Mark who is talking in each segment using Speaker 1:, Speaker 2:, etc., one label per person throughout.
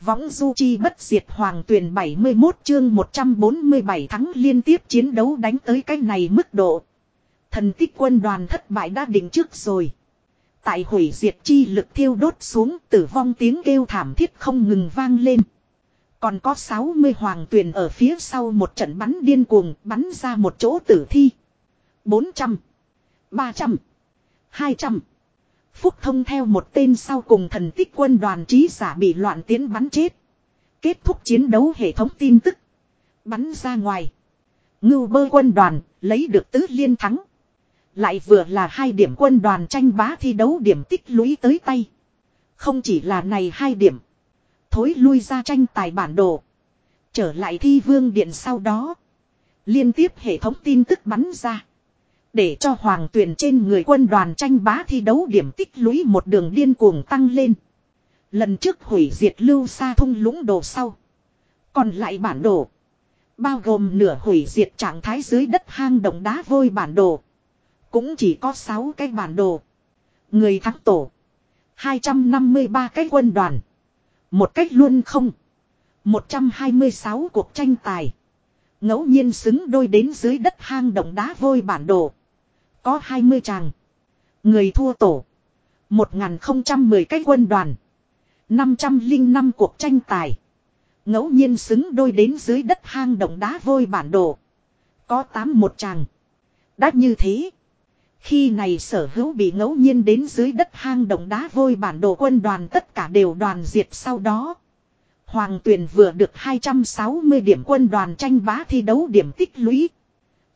Speaker 1: Võng du chi bất diệt hoàng tuyển 71 chương 147 thắng liên tiếp chiến đấu đánh tới cái này mức độ. Thần tích quân đoàn thất bại đã định trước rồi. Tại hủy diệt chi lực thiêu đốt xuống tử vong tiếng kêu thảm thiết không ngừng vang lên. Còn có 60 hoàng tuyển ở phía sau một trận bắn điên cuồng bắn ra một chỗ tử thi. 400, 300, 200. Phúc thông theo một tên sau cùng thần tích quân đoàn trí giả bị loạn tiến bắn chết. Kết thúc chiến đấu hệ thống tin tức. Bắn ra ngoài. Ngưu bơ quân đoàn, lấy được tứ liên thắng. Lại vừa là hai điểm quân đoàn tranh bá thi đấu điểm tích lũy tới tay. Không chỉ là này hai điểm. Thối lui ra tranh tài bản đồ. Trở lại thi vương điện sau đó. Liên tiếp hệ thống tin tức bắn ra. Để cho hoàng tuyển trên người quân đoàn tranh bá thi đấu điểm tích lũy một đường điên cuồng tăng lên. Lần trước hủy diệt lưu xa thung lũng đồ sau. Còn lại bản đồ. Bao gồm nửa hủy diệt trạng thái dưới đất hang động đá vôi bản đồ. Cũng chỉ có 6 cái bản đồ. Người thắng tổ. 253 cái quân đoàn. Một cách luôn không. 126 cuộc tranh tài. ngẫu nhiên xứng đôi đến dưới đất hang động đá vôi bản đồ. Có 20 chàng. Người thua tổ. 1010 cái quân đoàn. 505 cuộc tranh tài. ngẫu nhiên xứng đôi đến dưới đất hang động đá vôi bản đồ. Có 8 một chàng. Đã như thế. Khi này sở hữu bị ngẫu nhiên đến dưới đất hang động đá vôi bản đồ quân đoàn tất cả đều đoàn diệt sau đó. Hoàng tuyển vừa được 260 điểm quân đoàn tranh bá thi đấu điểm tích lũy.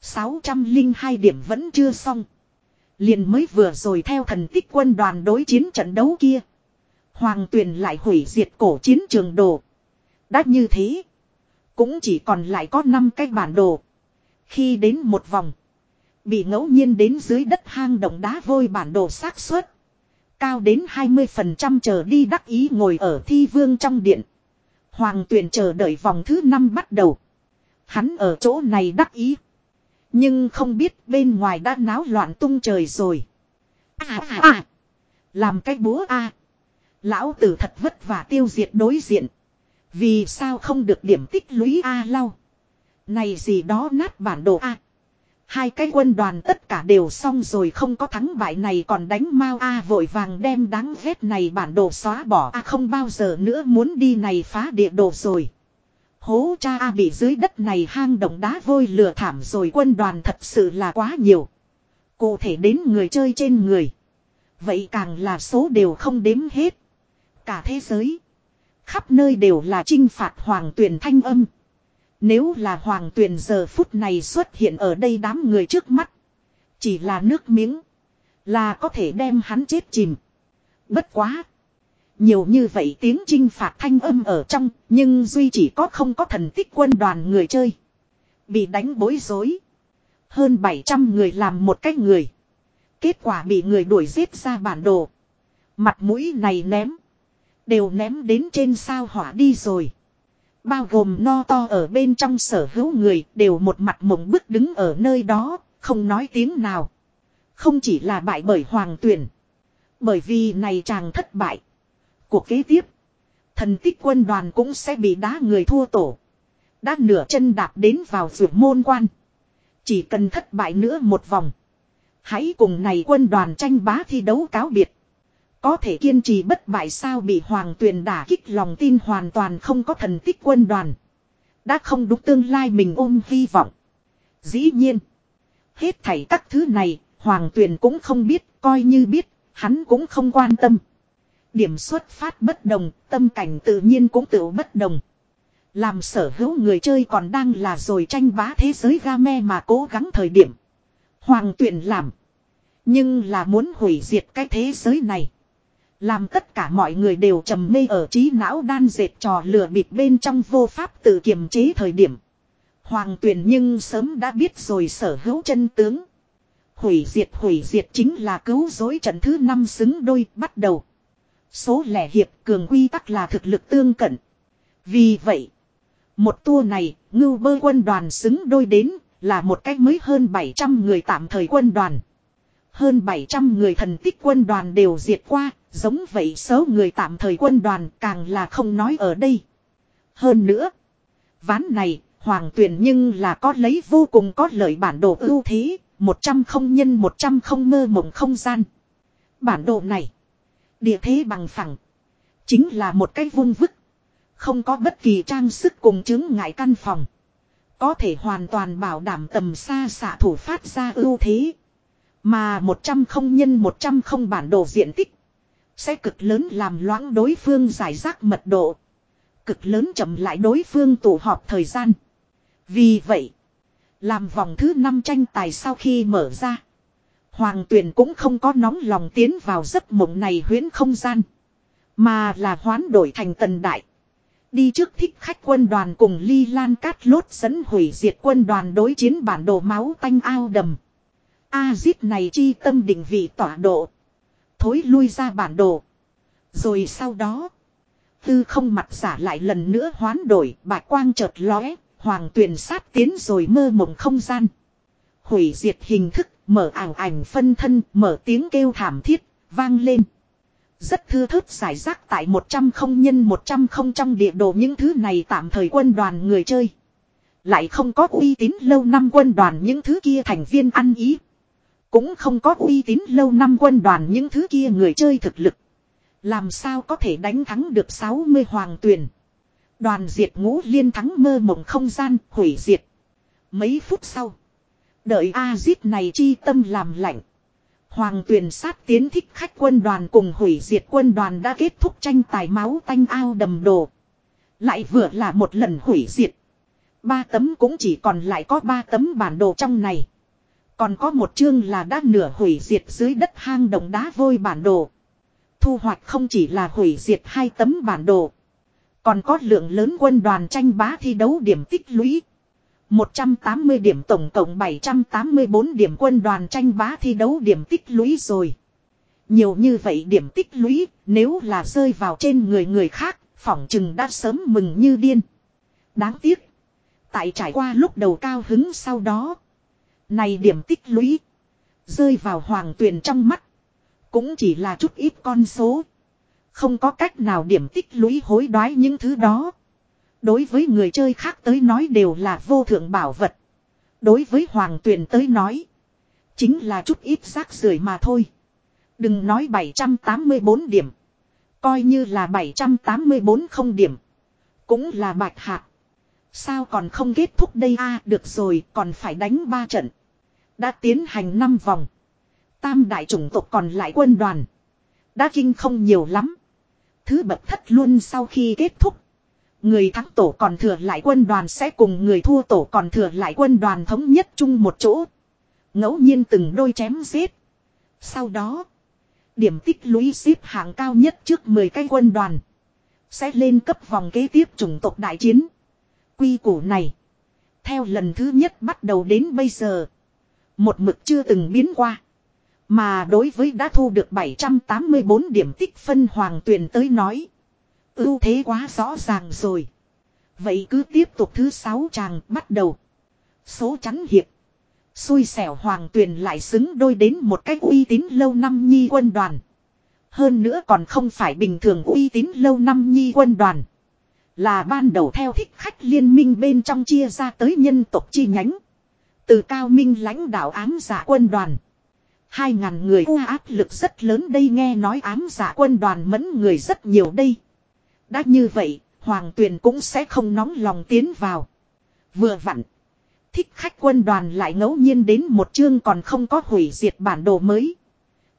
Speaker 1: 602 điểm vẫn chưa xong. Liền mới vừa rồi theo thần tích quân đoàn đối chiến trận đấu kia. Hoàng tuyển lại hủy diệt cổ chiến trường đồ. Đã như thế. Cũng chỉ còn lại có 5 cái bản đồ. Khi đến một vòng. Bị ngẫu nhiên đến dưới đất hang động đá vôi bản đồ xác suất Cao đến 20% chờ đi đắc ý ngồi ở thi vương trong điện. Hoàng tuyển chờ đợi vòng thứ 5 bắt đầu. Hắn ở chỗ này đắc ý. Nhưng không biết bên ngoài đã náo loạn tung trời rồi. À à à. Làm cái búa a Lão tử thật vất vả tiêu diệt đối diện. Vì sao không được điểm tích lũy A lau. Này gì đó nát bản đồ A. Hai cái quân đoàn tất cả đều xong rồi không có thắng bại này còn đánh mau A vội vàng đem đáng ghét này bản đồ xóa bỏ A không bao giờ nữa muốn đi này phá địa đồ rồi. Hố cha A bị dưới đất này hang động đá vôi lừa thảm rồi quân đoàn thật sự là quá nhiều. Cụ thể đến người chơi trên người. Vậy càng là số đều không đếm hết. Cả thế giới. Khắp nơi đều là trinh phạt hoàng tuyển thanh âm. Nếu là hoàng tuyển giờ phút này xuất hiện ở đây đám người trước mắt. Chỉ là nước miếng. Là có thể đem hắn chết chìm. Bất quá. Nhiều như vậy tiếng trinh phạt thanh âm ở trong. Nhưng duy chỉ có không có thần tích quân đoàn người chơi. Bị đánh bối rối. Hơn 700 người làm một cách người. Kết quả bị người đuổi giết ra bản đồ. Mặt mũi này ném. Đều ném đến trên sao hỏa đi rồi. Bao gồm no to ở bên trong sở hữu người đều một mặt mộng bức đứng ở nơi đó, không nói tiếng nào. Không chỉ là bại bởi hoàng tuyển. Bởi vì này chàng thất bại. Cuộc kế tiếp, thần tích quân đoàn cũng sẽ bị đá người thua tổ. Đã nửa chân đạp đến vào vượt môn quan. Chỉ cần thất bại nữa một vòng. Hãy cùng này quân đoàn tranh bá thi đấu cáo biệt. Có thể kiên trì bất bại sao bị hoàng tuyền đả kích lòng tin hoàn toàn không có thần tích quân đoàn. Đã không đúng tương lai mình ôm hy vọng. Dĩ nhiên. Hết thảy các thứ này, hoàng tuyền cũng không biết, coi như biết, hắn cũng không quan tâm. Điểm xuất phát bất đồng, tâm cảnh tự nhiên cũng tự bất đồng. Làm sở hữu người chơi còn đang là rồi tranh bá thế giới game mà cố gắng thời điểm. Hoàng tuyển làm. Nhưng là muốn hủy diệt cái thế giới này. Làm tất cả mọi người đều trầm mê ở trí não đan dệt trò lừa bịp bên trong vô pháp tự kiềm chế thời điểm. Hoàng tuyển nhưng sớm đã biết rồi sở hữu chân tướng. Hủy diệt hủy diệt chính là cứu dối trận thứ năm xứng đôi bắt đầu. Số lẻ hiệp cường quy tắc là thực lực tương cận. Vì vậy, một tour này, ngưu bơ quân đoàn xứng đôi đến, là một cách mới hơn 700 người tạm thời quân đoàn. Hơn 700 người thần tích quân đoàn đều diệt qua, Giống vậy số người tạm thời quân đoàn càng là không nói ở đây. Hơn nữa. Ván này, hoàng tuyển nhưng là có lấy vô cùng có lợi bản đồ ưu thế. Một trăm không nhân một trăm không mơ mộng không gian. Bản đồ này. Địa thế bằng phẳng. Chính là một cái vung vức. Không có bất kỳ trang sức cùng chứng ngại căn phòng. Có thể hoàn toàn bảo đảm tầm xa xạ thủ phát ra ưu thế. Mà 100 không nhân 100 không bản đồ diện tích. Sẽ cực lớn làm loãng đối phương giải rác mật độ. Cực lớn chậm lại đối phương tụ họp thời gian. Vì vậy. Làm vòng thứ 5 tranh tài sau khi mở ra. Hoàng tuyển cũng không có nóng lòng tiến vào giấc mộng này huyễn không gian. Mà là hoán đổi thành tần đại. Đi trước thích khách quân đoàn cùng ly lan cát lốt dẫn hủy diệt quân đoàn đối chiến bản đồ máu tanh ao đầm. A-zip này chi tâm định vị tọa độ. Thối lui ra bản đồ. Rồi sau đó. Tư không mặt giả lại lần nữa hoán đổi. Bạch quang chợt lóe. Hoàng tuyển sát tiến rồi mơ mộng không gian. Hủy diệt hình thức. Mở ảng ảnh phân thân. Mở tiếng kêu thảm thiết. Vang lên. Rất thưa thớt giải rác tại 100 không nhân 100 không trong địa đồ những thứ này tạm thời quân đoàn người chơi. Lại không có uy tín lâu năm quân đoàn những thứ kia thành viên ăn ý. Cũng không có uy tín lâu năm quân đoàn những thứ kia người chơi thực lực. Làm sao có thể đánh thắng được 60 hoàng tuyển. Đoàn diệt ngũ liên thắng mơ mộng không gian, hủy diệt. Mấy phút sau. Đợi A-zip này chi tâm làm lạnh. Hoàng tuyển sát tiến thích khách quân đoàn cùng hủy diệt quân đoàn đã kết thúc tranh tài máu tanh ao đầm đồ. Lại vừa là một lần hủy diệt. Ba tấm cũng chỉ còn lại có ba tấm bản đồ trong này. Còn có một chương là đã nửa hủy diệt dưới đất hang động đá vôi bản đồ. Thu hoạch không chỉ là hủy diệt hai tấm bản đồ. Còn có lượng lớn quân đoàn tranh bá thi đấu điểm tích lũy. 180 điểm tổng cộng 784 điểm quân đoàn tranh bá thi đấu điểm tích lũy rồi. Nhiều như vậy điểm tích lũy, nếu là rơi vào trên người người khác, phỏng chừng đã sớm mừng như điên. Đáng tiếc. Tại trải qua lúc đầu cao hứng sau đó. Này điểm tích lũy. Rơi vào hoàng tuyền trong mắt. Cũng chỉ là chút ít con số. Không có cách nào điểm tích lũy hối đoái những thứ đó. Đối với người chơi khác tới nói đều là vô thượng bảo vật. Đối với hoàng tuyền tới nói. Chính là chút ít rác rưởi mà thôi. Đừng nói 784 điểm. Coi như là 784 không điểm. Cũng là bạch hạ. Sao còn không kết thúc đây a, được rồi, còn phải đánh ba trận. Đã tiến hành 5 vòng. Tam đại chủng tộc còn lại quân đoàn. Đã kinh không nhiều lắm. Thứ bậc thất luôn sau khi kết thúc. Người thắng tổ còn thừa lại quân đoàn sẽ cùng người thua tổ còn thừa lại quân đoàn thống nhất chung một chỗ. ngẫu nhiên từng đôi chém giết. Sau đó. Điểm tích lũy xếp hạng cao nhất trước 10 cái quân đoàn. Sẽ lên cấp vòng kế tiếp chủng tộc đại chiến. Quy củ này. Theo lần thứ nhất bắt đầu đến bây giờ. Một mực chưa từng biến qua. Mà đối với đã thu được 784 điểm tích phân hoàng tuyển tới nói ưu thế quá rõ ràng rồi. Vậy cứ tiếp tục thứ sáu chàng bắt đầu. Số chắn hiệp. Xui xẻo hoàng tuyền lại xứng đôi đến một cách uy tín lâu năm nhi quân đoàn. Hơn nữa còn không phải bình thường uy tín lâu năm nhi quân đoàn. Là ban đầu theo thích khách liên minh bên trong chia ra tới nhân tộc chi nhánh. Từ cao minh lãnh đạo ám giả quân đoàn. Hai ngàn người u áp lực rất lớn đây nghe nói ám giả quân đoàn mẫn người rất nhiều đây. Đã như vậy, Hoàng Tuyền cũng sẽ không nóng lòng tiến vào. Vừa vặn. Thích khách quân đoàn lại ngẫu nhiên đến một chương còn không có hủy diệt bản đồ mới.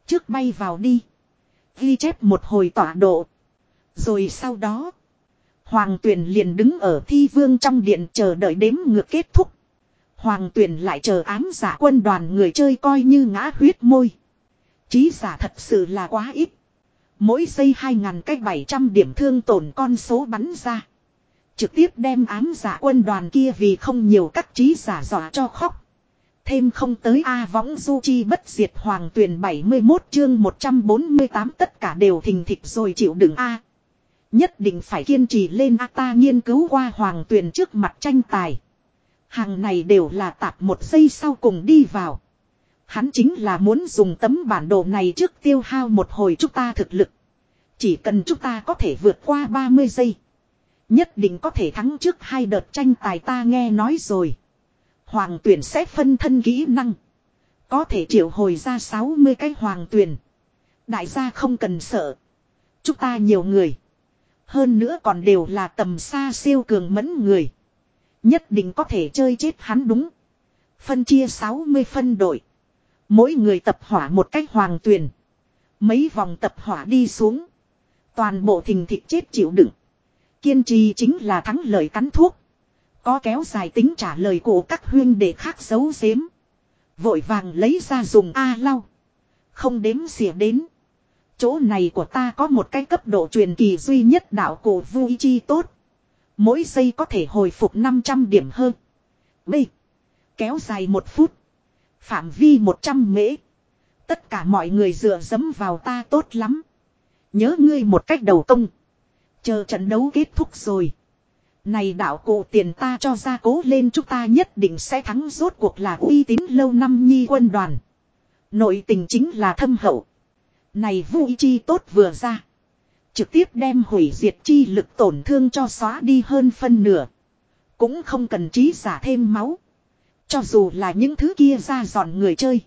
Speaker 1: Trước bay vào đi. Ghi chép một hồi tọa độ. Rồi sau đó. Hoàng Tuyền liền đứng ở thi vương trong điện chờ đợi đếm ngược kết thúc. Hoàng Tuyền lại chờ ám giả quân đoàn người chơi coi như ngã huyết môi. Chí giả thật sự là quá ít. Mỗi giây 2.000 cách 700 điểm thương tổn con số bắn ra. Trực tiếp đem ám giả quân đoàn kia vì không nhiều các trí giả dọa cho khóc. Thêm không tới A võng du chi bất diệt hoàng tuyển 71 chương 148 tất cả đều thình thịch rồi chịu đựng A. Nhất định phải kiên trì lên A ta nghiên cứu qua hoàng tuyển trước mặt tranh tài. Hàng này đều là tạp một giây sau cùng đi vào. Hắn chính là muốn dùng tấm bản đồ này trước tiêu hao một hồi chúng ta thực lực. Chỉ cần chúng ta có thể vượt qua 30 giây. Nhất định có thể thắng trước hai đợt tranh tài ta nghe nói rồi. Hoàng tuyển sẽ phân thân kỹ năng. Có thể triệu hồi ra 60 cái hoàng tuyển. Đại gia không cần sợ. Chúng ta nhiều người. Hơn nữa còn đều là tầm xa siêu cường mẫn người. Nhất định có thể chơi chết hắn đúng. Phân chia 60 phân đội. Mỗi người tập hỏa một cách hoàng tuyền, Mấy vòng tập hỏa đi xuống. Toàn bộ thình thịt chết chịu đựng. Kiên trì chính là thắng lợi cắn thuốc. Có kéo dài tính trả lời của các huyên để khác xấu xếm. Vội vàng lấy ra dùng A lau. Không đếm xỉa đến. Chỗ này của ta có một cái cấp độ truyền kỳ duy nhất đạo cổ vui chi tốt. Mỗi giây có thể hồi phục 500 điểm hơn. B. Kéo dài một phút. Phạm vi 100 mễ. Tất cả mọi người dựa dẫm vào ta tốt lắm. Nhớ ngươi một cách đầu công. Chờ trận đấu kết thúc rồi. Này đạo cụ tiền ta cho ra cố lên chúng ta nhất định sẽ thắng rốt cuộc là uy tín lâu năm nhi quân đoàn. Nội tình chính là thâm hậu. Này vui chi tốt vừa ra. Trực tiếp đem hủy diệt chi lực tổn thương cho xóa đi hơn phân nửa. Cũng không cần trí giả thêm máu. Cho dù là những thứ kia ra dọn người chơi.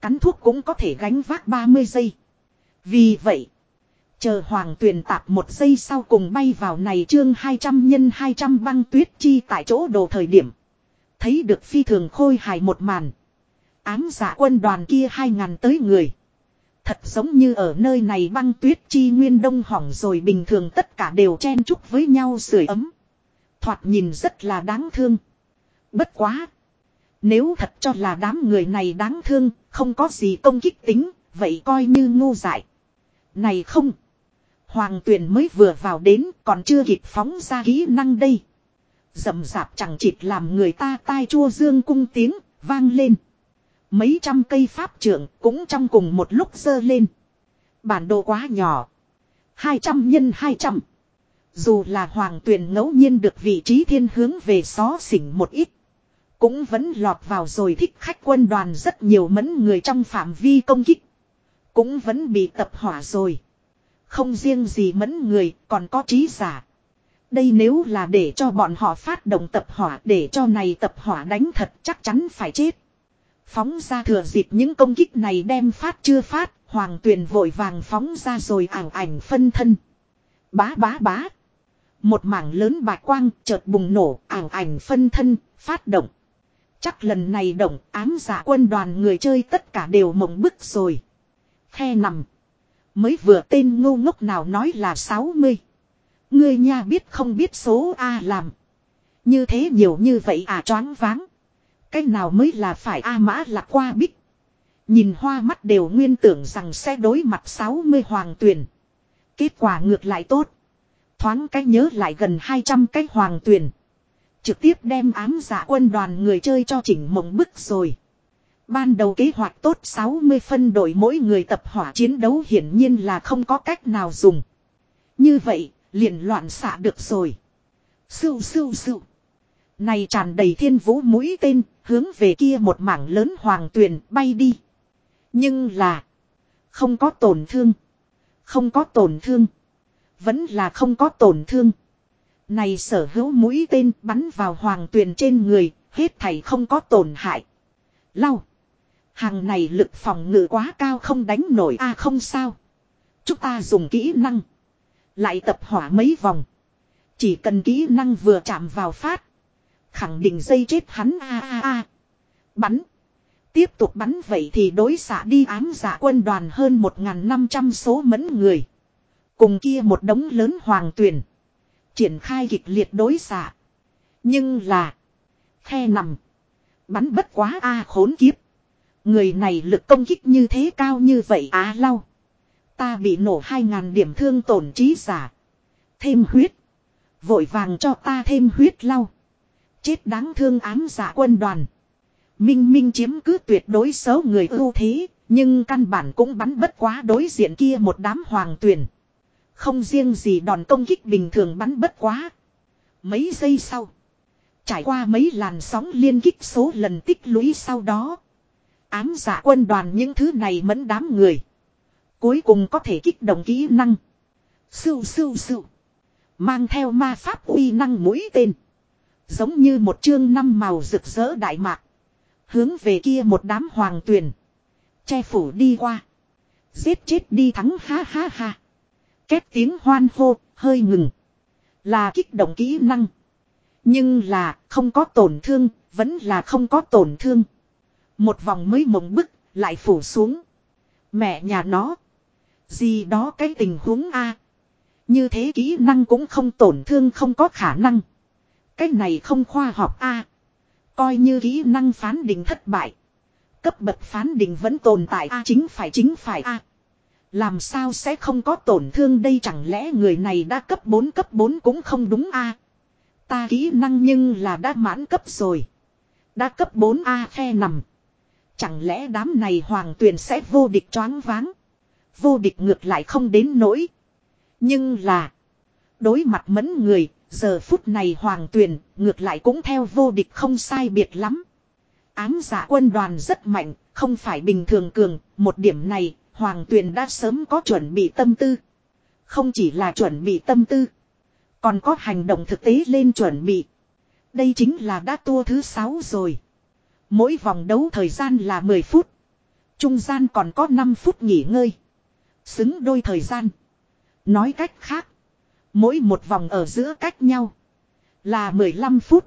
Speaker 1: Cắn thuốc cũng có thể gánh vác 30 giây. Vì vậy. Chờ hoàng tuyền tạp một giây sau cùng bay vào này chương 200 nhân 200 băng tuyết chi tại chỗ đồ thời điểm. Thấy được phi thường khôi hài một màn. Ám giả quân đoàn kia hai ngàn tới người. Thật giống như ở nơi này băng tuyết chi nguyên đông hỏng rồi bình thường tất cả đều chen chúc với nhau sưởi ấm. Thoạt nhìn rất là đáng thương. Bất quá. Nếu thật cho là đám người này đáng thương, không có gì công kích tính, vậy coi như ngu dại. Này không. Hoàng tuyển mới vừa vào đến còn chưa kịp phóng ra kỹ năng đây. Dầm dạp chẳng chịt làm người ta tai chua dương cung tiếng, vang lên. Mấy trăm cây pháp trưởng cũng trong cùng một lúc dơ lên. Bản đồ quá nhỏ. 200 nhân 200. Dù là hoàng tuyển ngẫu nhiên được vị trí thiên hướng về xó xỉnh một ít. Cũng vẫn lọt vào rồi thích khách quân đoàn rất nhiều mẫn người trong phạm vi công kích. Cũng vẫn bị tập hỏa rồi. Không riêng gì mẫn người còn có trí giả. Đây nếu là để cho bọn họ phát động tập hỏa để cho này tập hỏa đánh thật chắc chắn phải chết. Phóng ra thừa dịp những công kích này đem phát chưa phát, hoàng tuyền vội vàng phóng ra rồi ảo ảnh phân thân. Bá bá bá. Một mảng lớn bạch quang chợt bùng nổ ảo ảnh phân thân, phát động. Chắc lần này động ám giả quân đoàn người chơi tất cả đều mộng bức rồi. Khe nằm. Mới vừa tên ngu ngốc nào nói là 60. Ngươi nha biết không biết số A làm. Như thế nhiều như vậy à choáng váng. Cái nào mới là phải A mã lạc qua bích. Nhìn hoa mắt đều nguyên tưởng rằng sẽ đối mặt 60 hoàng tuyển. Kết quả ngược lại tốt. Thoáng cái nhớ lại gần 200 cái hoàng tuyển. Trực tiếp đem ám giả quân đoàn người chơi cho chỉnh mộng bức rồi. Ban đầu kế hoạch tốt 60 phân đội mỗi người tập hỏa chiến đấu hiển nhiên là không có cách nào dùng. Như vậy, liền loạn xạ được rồi. Sưu sưu sưu. Này tràn đầy thiên vũ mũi tên, hướng về kia một mảng lớn hoàng tuyền bay đi. Nhưng là, không có tổn thương. Không có tổn thương. Vẫn là không có tổn thương. Này sở hữu mũi tên bắn vào hoàng tuyền trên người, hết thảy không có tổn hại. Lau. Hàng này lực phòng ngự quá cao không đánh nổi a không sao. Chúng ta dùng kỹ năng. Lại tập hỏa mấy vòng. Chỉ cần kỹ năng vừa chạm vào phát. Khẳng định dây chết hắn a a a. Bắn. Tiếp tục bắn vậy thì đối xạ đi ám giả quân đoàn hơn 1.500 số mẫn người. Cùng kia một đống lớn hoàng tuyển. Triển khai kịch liệt đối xạ. Nhưng là. Khe nằm. Bắn bất quá a khốn kiếp. Người này lực công kích như thế cao như vậy á lau. Ta bị nổ hai ngàn điểm thương tổn trí giả. Thêm huyết. Vội vàng cho ta thêm huyết lau. Chết đáng thương ám giả quân đoàn. Minh Minh chiếm cứ tuyệt đối xấu người ưu thế. Nhưng căn bản cũng bắn bất quá đối diện kia một đám hoàng tuyển. Không riêng gì đòn công kích bình thường bắn bất quá. Mấy giây sau. Trải qua mấy làn sóng liên kích số lần tích lũy sau đó. Ám giả quân đoàn những thứ này mẫn đám người. Cuối cùng có thể kích động kỹ năng. Sưu sưu sưu. Mang theo ma pháp uy năng mũi tên. Giống như một chương năm màu rực rỡ đại mạc. Hướng về kia một đám hoàng tuyền. Che phủ đi qua. Giết chết đi thắng, ha ha ha. Két tiếng hoan hô, hơi ngừng. Là kích động kỹ năng. Nhưng là không có tổn thương, vẫn là không có tổn thương. Một vòng mới mộng bức, lại phủ xuống. Mẹ nhà nó. Gì đó cái tình huống A. Như thế kỹ năng cũng không tổn thương không có khả năng. Cái này không khoa học A. Coi như kỹ năng phán định thất bại. Cấp bậc phán định vẫn tồn tại A chính phải chính phải A. Làm sao sẽ không có tổn thương đây chẳng lẽ người này đã cấp 4 cấp 4 cũng không đúng A. Ta kỹ năng nhưng là đã mãn cấp rồi. Đã cấp 4 A khe nằm. Chẳng lẽ đám này hoàng tuyền sẽ vô địch choáng váng. Vô địch ngược lại không đến nỗi. Nhưng là. Đối mặt mẫn người. Giờ phút này hoàng tuyền ngược lại cũng theo vô địch không sai biệt lắm. Ám giả quân đoàn rất mạnh. Không phải bình thường cường. Một điểm này hoàng tuyền đã sớm có chuẩn bị tâm tư. Không chỉ là chuẩn bị tâm tư. Còn có hành động thực tế lên chuẩn bị. Đây chính là đã tua thứ 6 rồi. Mỗi vòng đấu thời gian là 10 phút. Trung gian còn có 5 phút nghỉ ngơi. Xứng đôi thời gian. Nói cách khác. Mỗi một vòng ở giữa cách nhau. Là 15 phút.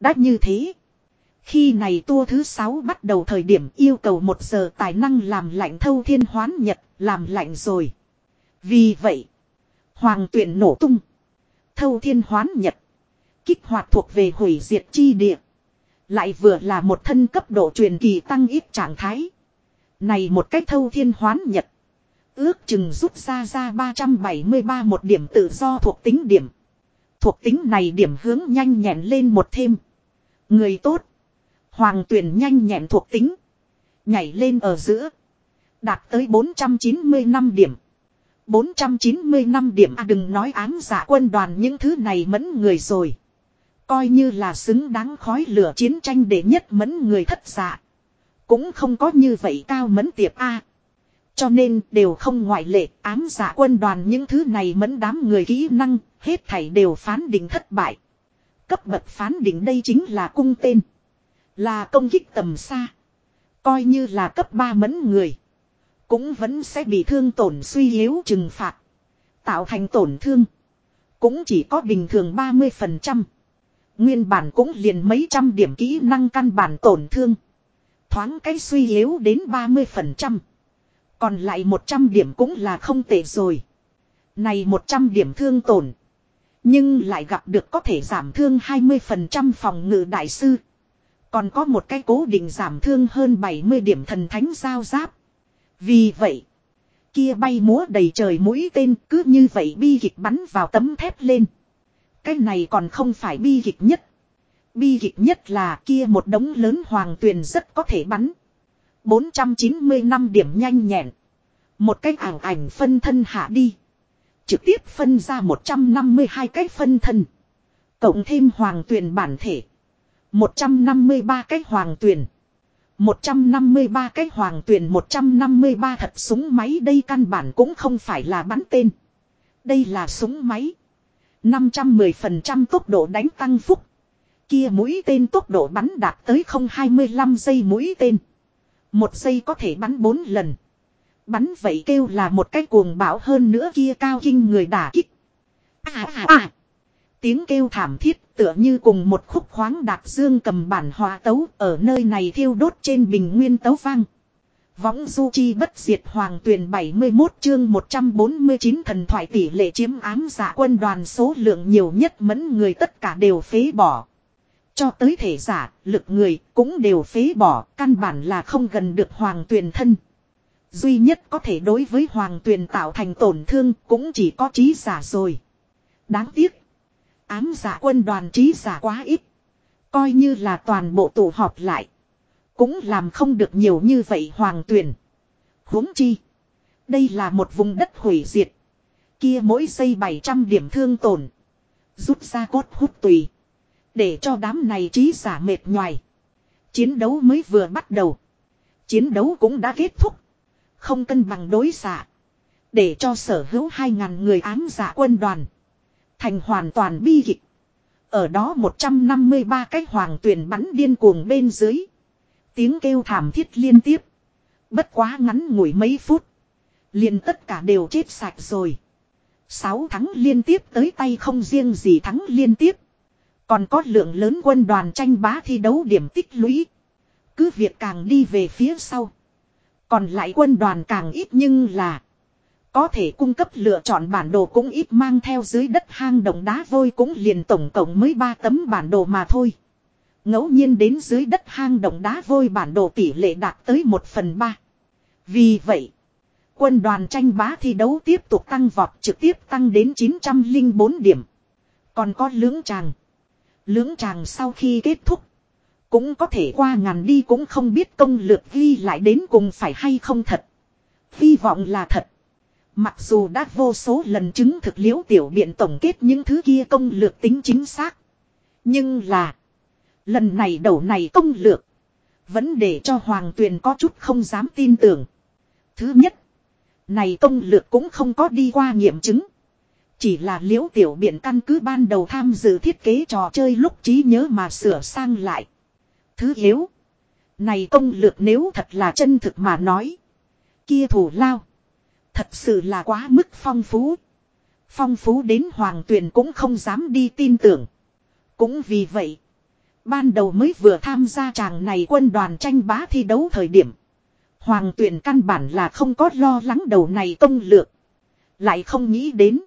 Speaker 1: Đã như thế. Khi này tua thứ 6 bắt đầu thời điểm yêu cầu một giờ tài năng làm lạnh thâu thiên hoán nhật, làm lạnh rồi. Vì vậy, hoàng tuyển nổ tung. Thâu thiên hoán nhật. Kích hoạt thuộc về hủy diệt chi địa. Lại vừa là một thân cấp độ truyền kỳ tăng ít trạng thái. Này một cách thâu thiên hoán nhật. Ước chừng rút ra ra 373 một điểm tự do thuộc tính điểm. Thuộc tính này điểm hướng nhanh nhẹn lên một thêm. Người tốt. Hoàng tuyển nhanh nhẹn thuộc tính. Nhảy lên ở giữa. Đạt tới 495 điểm. 495 điểm à đừng nói ám giả quân đoàn những thứ này mẫn người rồi. Coi như là xứng đáng khói lửa chiến tranh để nhất mẫn người thất giả. Cũng không có như vậy cao mẫn tiệp A. Cho nên đều không ngoại lệ ám giả quân đoàn những thứ này mẫn đám người kỹ năng, hết thảy đều phán định thất bại. Cấp bậc phán định đây chính là cung tên. Là công kích tầm xa. Coi như là cấp 3 mẫn người. Cũng vẫn sẽ bị thương tổn suy yếu trừng phạt. Tạo thành tổn thương. Cũng chỉ có bình thường 30%. Nguyên bản cũng liền mấy trăm điểm kỹ năng căn bản tổn thương. Thoáng cái suy yếu đến 30%. Còn lại 100 điểm cũng là không tệ rồi. Này 100 điểm thương tổn. Nhưng lại gặp được có thể giảm thương 20% phòng ngự đại sư. Còn có một cái cố định giảm thương hơn 70 điểm thần thánh giao giáp. Vì vậy, kia bay múa đầy trời mũi tên cứ như vậy bi kịch bắn vào tấm thép lên. Cái này còn không phải bi kịch nhất. Bi kịch nhất là kia một đống lớn hoàng tuyền rất có thể bắn. 490 năm điểm nhanh nhẹn. Một cái ảo ảnh phân thân hạ đi. Trực tiếp phân ra 152 cái phân thân. Cộng thêm hoàng tuyền bản thể. 153 cái hoàng tuyền. 153 cái hoàng tuyển 153 thật súng máy đây căn bản cũng không phải là bắn tên. Đây là súng máy. 510% tốc độ đánh tăng phúc. Kia mũi tên tốc độ bắn đạt tới 025 giây mũi tên. Một giây có thể bắn 4 lần. Bắn vậy kêu là một cái cuồng bão hơn nữa kia cao kinh người đả kích. À à à. Tiếng kêu thảm thiết tựa như cùng một khúc khoáng đạc dương cầm bản hòa tấu ở nơi này thiêu đốt trên bình nguyên tấu vang. Võng du chi bất diệt hoàng tuyển 71 chương 149 thần thoại tỷ lệ chiếm ám giả quân đoàn số lượng nhiều nhất mẫn người tất cả đều phế bỏ. Cho tới thể giả, lực người cũng đều phế bỏ, căn bản là không gần được hoàng tuyển thân. Duy nhất có thể đối với hoàng tuyển tạo thành tổn thương cũng chỉ có trí giả rồi. Đáng tiếc. Ám giả quân đoàn trí giả quá ít. Coi như là toàn bộ tụ họp lại. Cũng làm không được nhiều như vậy hoàng tuyển. huống chi. Đây là một vùng đất hủy diệt. Kia mỗi giây 700 điểm thương tổn. Rút ra cốt hút tùy. Để cho đám này trí giả mệt nhoài. Chiến đấu mới vừa bắt đầu. Chiến đấu cũng đã kết thúc. Không cân bằng đối xạ. Để cho sở hữu 2.000 người ám giả quân đoàn. Thành hoàn toàn bi kịch. Ở đó 153 cái hoàng tuyển bắn điên cuồng bên dưới. Tiếng kêu thảm thiết liên tiếp. Bất quá ngắn ngủi mấy phút. liền tất cả đều chết sạch rồi. Sáu thắng liên tiếp tới tay không riêng gì thắng liên tiếp. Còn có lượng lớn quân đoàn tranh bá thi đấu điểm tích lũy. Cứ việc càng đi về phía sau. Còn lại quân đoàn càng ít nhưng là. Có thể cung cấp lựa chọn bản đồ cũng ít mang theo dưới đất hang động đá vôi cũng liền tổng cộng mới 3 tấm bản đồ mà thôi. ngẫu nhiên đến dưới đất hang động đá vôi bản đồ tỷ lệ đạt tới 1 phần 3. Vì vậy, quân đoàn tranh bá thi đấu tiếp tục tăng vọt trực tiếp tăng đến 904 điểm. Còn có lưỡng tràng. Lưỡng tràng sau khi kết thúc, cũng có thể qua ngàn đi cũng không biết công lược ghi lại đến cùng phải hay không thật. Hy vọng là thật. Mặc dù đã vô số lần chứng thực liễu tiểu biện tổng kết những thứ kia công lược tính chính xác. Nhưng là. Lần này đầu này công lược. Vẫn để cho Hoàng Tuyền có chút không dám tin tưởng. Thứ nhất. Này công lược cũng không có đi qua nghiệm chứng. Chỉ là liễu tiểu biện căn cứ ban đầu tham dự thiết kế trò chơi lúc trí nhớ mà sửa sang lại. Thứ yếu. Này công lược nếu thật là chân thực mà nói. Kia thủ lao. Thật sự là quá mức phong phú. Phong phú đến hoàng tuyền cũng không dám đi tin tưởng. Cũng vì vậy. Ban đầu mới vừa tham gia chàng này quân đoàn tranh bá thi đấu thời điểm. Hoàng tuyền căn bản là không có lo lắng đầu này công lược. Lại không nghĩ đến.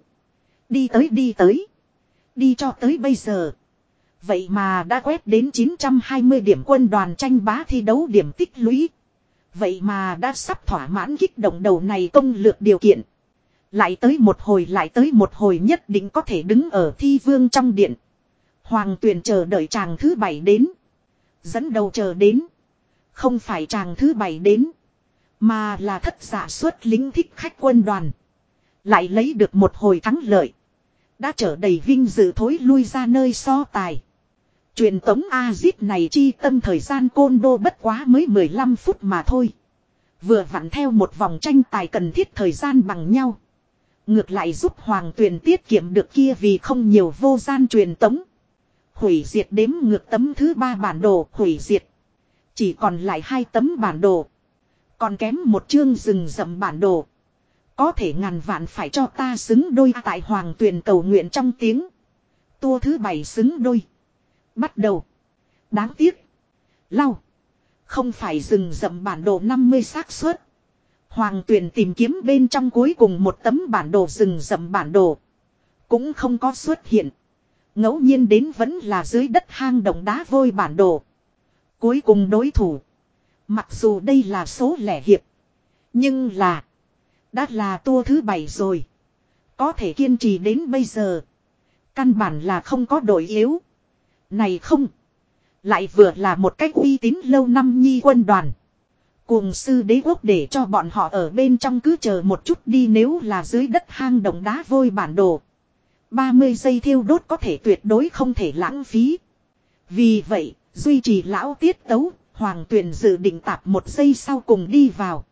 Speaker 1: Đi tới đi tới. Đi cho tới bây giờ. Vậy mà đã quét đến 920 điểm quân đoàn tranh bá thi đấu điểm tích lũy. Vậy mà đã sắp thỏa mãn kích động đầu này công lược điều kiện. Lại tới một hồi, lại tới một hồi nhất định có thể đứng ở thi vương trong điện. Hoàng tuyển chờ đợi chàng thứ bảy đến. Dẫn đầu chờ đến. Không phải chàng thứ bảy đến. Mà là thất giả xuất lính thích khách quân đoàn. Lại lấy được một hồi thắng lợi. Đã trở đầy vinh dự thối lui ra nơi so tài. Truyền tống A-zip này chi tâm thời gian côn đô bất quá mới 15 phút mà thôi. Vừa vặn theo một vòng tranh tài cần thiết thời gian bằng nhau. Ngược lại giúp Hoàng Tuyền tiết kiệm được kia vì không nhiều vô gian truyền tống. Hủy diệt đếm ngược tấm thứ ba bản đồ, hủy diệt. Chỉ còn lại hai tấm bản đồ. Còn kém một chương rừng rậm bản đồ. Có thể ngàn vạn phải cho ta xứng đôi tại Hoàng Tuyền cầu nguyện trong tiếng. Tua thứ bảy xứng đôi. Bắt đầu. Đáng tiếc. Lau. Không phải rừng rậm bản đồ 50 xác suất. Hoàng tuyển tìm kiếm bên trong cuối cùng một tấm bản đồ rừng rậm bản đồ. Cũng không có xuất hiện. ngẫu nhiên đến vẫn là dưới đất hang động đá vôi bản đồ. Cuối cùng đối thủ. Mặc dù đây là số lẻ hiệp. Nhưng là. Đã là tour thứ bảy rồi. Có thể kiên trì đến bây giờ. Căn bản là không có đổi yếu. Này không. Lại vừa là một cách uy tín lâu năm nhi quân đoàn. Cuồng sư đế quốc để cho bọn họ ở bên trong cứ chờ một chút đi nếu là dưới đất hang động đá vôi bản đồ. 30 giây thiêu đốt có thể tuyệt đối không thể lãng phí. Vì vậy, duy trì lão tiết tấu, hoàng tuyển dự định tạp một giây sau cùng đi vào.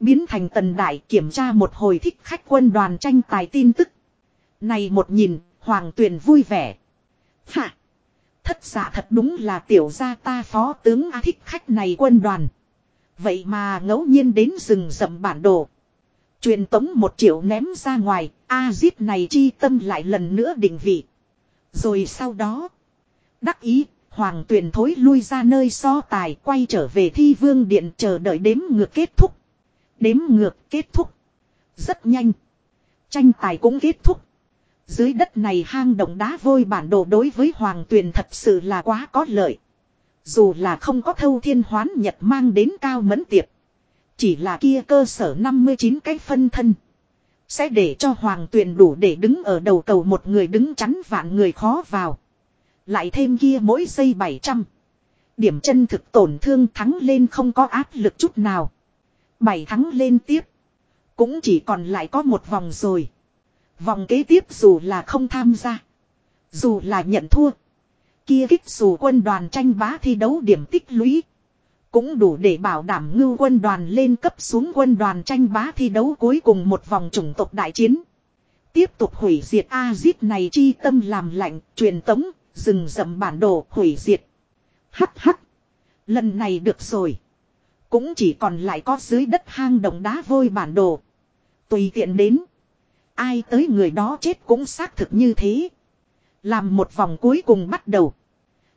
Speaker 1: Biến thành tần đại kiểm tra một hồi thích khách quân đoàn tranh tài tin tức. Này một nhìn, hoàng tuyển vui vẻ. Hạ! Thất giả thật đúng là tiểu gia ta phó tướng A thích khách này quân đoàn. Vậy mà ngẫu nhiên đến rừng rậm bản đồ. Truyền tống một triệu ném ra ngoài, A zip này chi tâm lại lần nữa định vị. Rồi sau đó, đắc ý, hoàng tuyển thối lui ra nơi so tài quay trở về thi vương điện chờ đợi đếm ngược kết thúc. Đếm ngược kết thúc. Rất nhanh. Tranh tài cũng kết thúc. Dưới đất này hang động đá vôi bản đồ đối với hoàng tuyền thật sự là quá có lợi. Dù là không có thâu thiên hoán nhật mang đến cao mẫn tiệp. Chỉ là kia cơ sở 59 cái phân thân. Sẽ để cho hoàng tuyền đủ để đứng ở đầu cầu một người đứng chắn vạn người khó vào. Lại thêm kia mỗi giây 700. Điểm chân thực tổn thương thắng lên không có áp lực chút nào. Bảy thắng lên tiếp. Cũng chỉ còn lại có một vòng rồi. Vòng kế tiếp dù là không tham gia. Dù là nhận thua. Kia kích dù quân đoàn tranh bá thi đấu điểm tích lũy. Cũng đủ để bảo đảm ngưu quân đoàn lên cấp xuống quân đoàn tranh bá thi đấu cuối cùng một vòng chủng tộc đại chiến. Tiếp tục hủy diệt A-zip này chi tâm làm lạnh, truyền tống, rừng rậm bản đồ hủy diệt. Hắc hắc. Lần này được rồi. Cũng chỉ còn lại có dưới đất hang động đá vôi bản đồ. Tùy tiện đến. Ai tới người đó chết cũng xác thực như thế. Làm một vòng cuối cùng bắt đầu.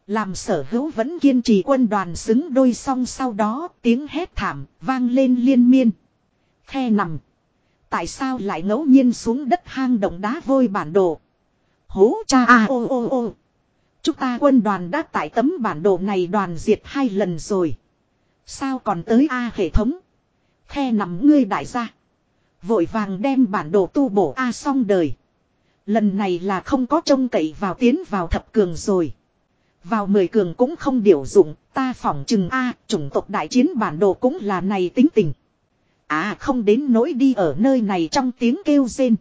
Speaker 1: Làm sở hữu vẫn kiên trì quân đoàn xứng đôi song sau đó tiếng hét thảm vang lên liên miên. Khe nằm. Tại sao lại ngẫu nhiên xuống đất hang động đá vôi bản đồ. Hố cha a ô ô ô. Chúng ta quân đoàn đã tại tấm bản đồ này đoàn diệt hai lần rồi. Sao còn tới A hệ thống. Khe nằm ngươi đại gia. Vội vàng đem bản đồ tu bổ A xong đời. Lần này là không có trông cậy vào tiến vào thập cường rồi. Vào mười cường cũng không điều dụng, ta phỏng chừng A, chủng tộc đại chiến bản đồ cũng là này tính tình. À không đến nỗi đi ở nơi này trong tiếng kêu rên.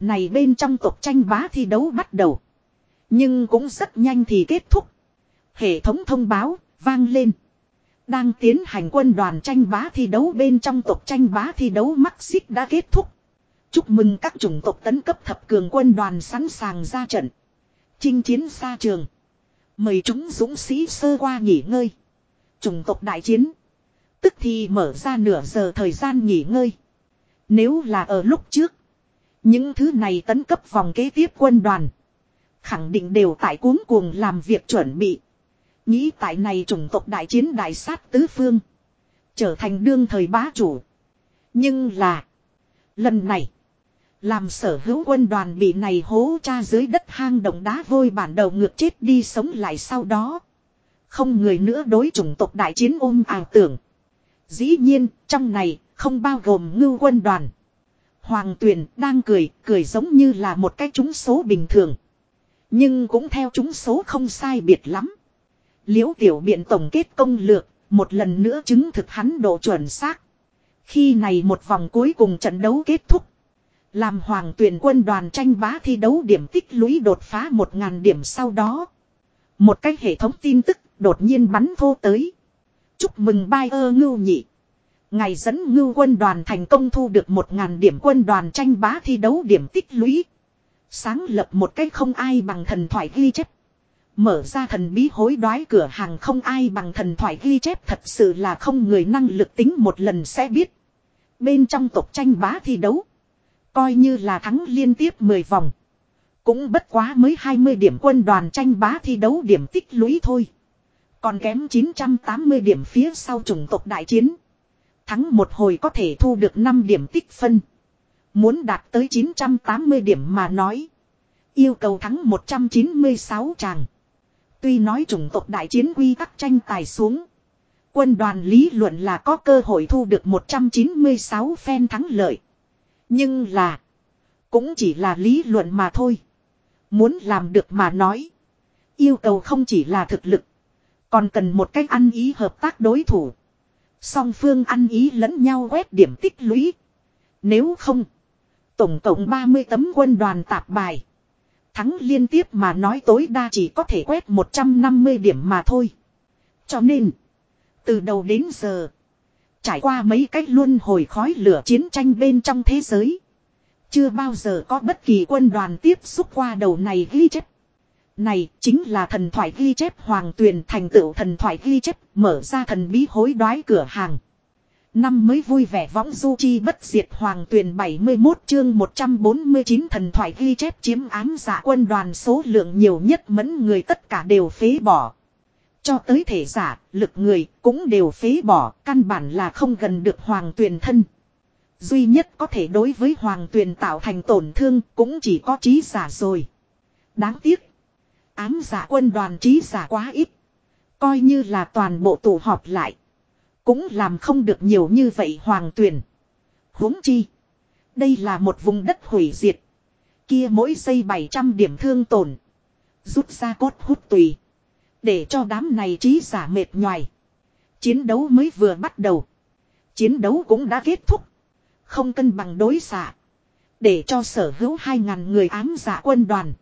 Speaker 1: Này bên trong tộc tranh bá thi đấu bắt đầu. Nhưng cũng rất nhanh thì kết thúc. Hệ thống thông báo, vang lên. Đang tiến hành quân đoàn tranh bá thi đấu bên trong tộc tranh bá thi đấu mắc xích đã kết thúc. Chúc mừng các chủng tộc tấn cấp thập cường quân đoàn sẵn sàng ra trận. Chinh chiến xa trường. Mời chúng dũng sĩ sơ qua nghỉ ngơi. Chủng tộc đại chiến. Tức thì mở ra nửa giờ thời gian nghỉ ngơi. Nếu là ở lúc trước. Những thứ này tấn cấp vòng kế tiếp quân đoàn. Khẳng định đều tại cuốn cuồng làm việc chuẩn bị. Nghĩ tại này chủng tộc đại chiến đại sát tứ phương. Trở thành đương thời bá chủ. Nhưng là. Lần này. Làm sở hữu quân đoàn bị này hố cha dưới đất hang động đá vôi bản đầu ngược chết đi sống lại sau đó. Không người nữa đối chủng tộc đại chiến ôm ảo tưởng. Dĩ nhiên, trong này, không bao gồm ngưu quân đoàn. Hoàng tuyền đang cười, cười giống như là một cái trúng số bình thường. Nhưng cũng theo trúng số không sai biệt lắm. Liễu tiểu biện tổng kết công lược, một lần nữa chứng thực hắn độ chuẩn xác. Khi này một vòng cuối cùng trận đấu kết thúc. Làm hoàng tuyển quân đoàn tranh bá thi đấu điểm tích lũy đột phá 1.000 điểm sau đó. Một cái hệ thống tin tức đột nhiên bắn thô tới. Chúc mừng bai ơ ngưu nhị. Ngày dẫn ngưu quân đoàn thành công thu được 1.000 điểm quân đoàn tranh bá thi đấu điểm tích lũy. Sáng lập một cách không ai bằng thần thoại ghi chép. Mở ra thần bí hối đoái cửa hàng không ai bằng thần thoại ghi chép thật sự là không người năng lực tính một lần sẽ biết. Bên trong tộc tranh bá thi đấu. Coi như là thắng liên tiếp 10 vòng. Cũng bất quá mới 20 điểm quân đoàn tranh bá thi đấu điểm tích lũy thôi. Còn kém 980 điểm phía sau chủng tộc đại chiến. Thắng một hồi có thể thu được 5 điểm tích phân. Muốn đạt tới 980 điểm mà nói. Yêu cầu thắng 196 tràng. Tuy nói chủng tộc đại chiến quy tắc tranh tài xuống. Quân đoàn lý luận là có cơ hội thu được 196 phen thắng lợi. Nhưng là. Cũng chỉ là lý luận mà thôi. Muốn làm được mà nói. Yêu cầu không chỉ là thực lực. Còn cần một cách ăn ý hợp tác đối thủ. Song phương ăn ý lẫn nhau quét điểm tích lũy. Nếu không. Tổng cộng 30 tấm quân đoàn tạp bài. Thắng liên tiếp mà nói tối đa chỉ có thể quét 150 điểm mà thôi. Cho nên. Từ đầu đến giờ. Trải qua mấy cách luân hồi khói lửa chiến tranh bên trong thế giới. Chưa bao giờ có bất kỳ quân đoàn tiếp xúc qua đầu này ghi chép. Này chính là thần thoại ghi chép hoàng tuyền thành tựu thần thoại ghi chép mở ra thần bí hối đoái cửa hàng. Năm mới vui vẻ võng du chi bất diệt hoàng tuyền 71 chương 149 thần thoại ghi chép chiếm ám giả quân đoàn số lượng nhiều nhất mẫn người tất cả đều phế bỏ. Cho tới thể giả, lực người cũng đều phế bỏ, căn bản là không gần được hoàng tuyền thân. Duy nhất có thể đối với hoàng tuyền tạo thành tổn thương cũng chỉ có trí giả rồi. Đáng tiếc. Ám giả quân đoàn trí giả quá ít. Coi như là toàn bộ tụ họp lại. Cũng làm không được nhiều như vậy hoàng tuyền. huống chi. Đây là một vùng đất hủy diệt. Kia mỗi giây 700 điểm thương tổn. Rút ra cốt hút tùy. Để cho đám này trí giả mệt nhoài. Chiến đấu mới vừa bắt đầu. Chiến đấu cũng đã kết thúc. Không cân bằng đối xạ. Để cho sở hữu 2.000 người ám giả quân đoàn.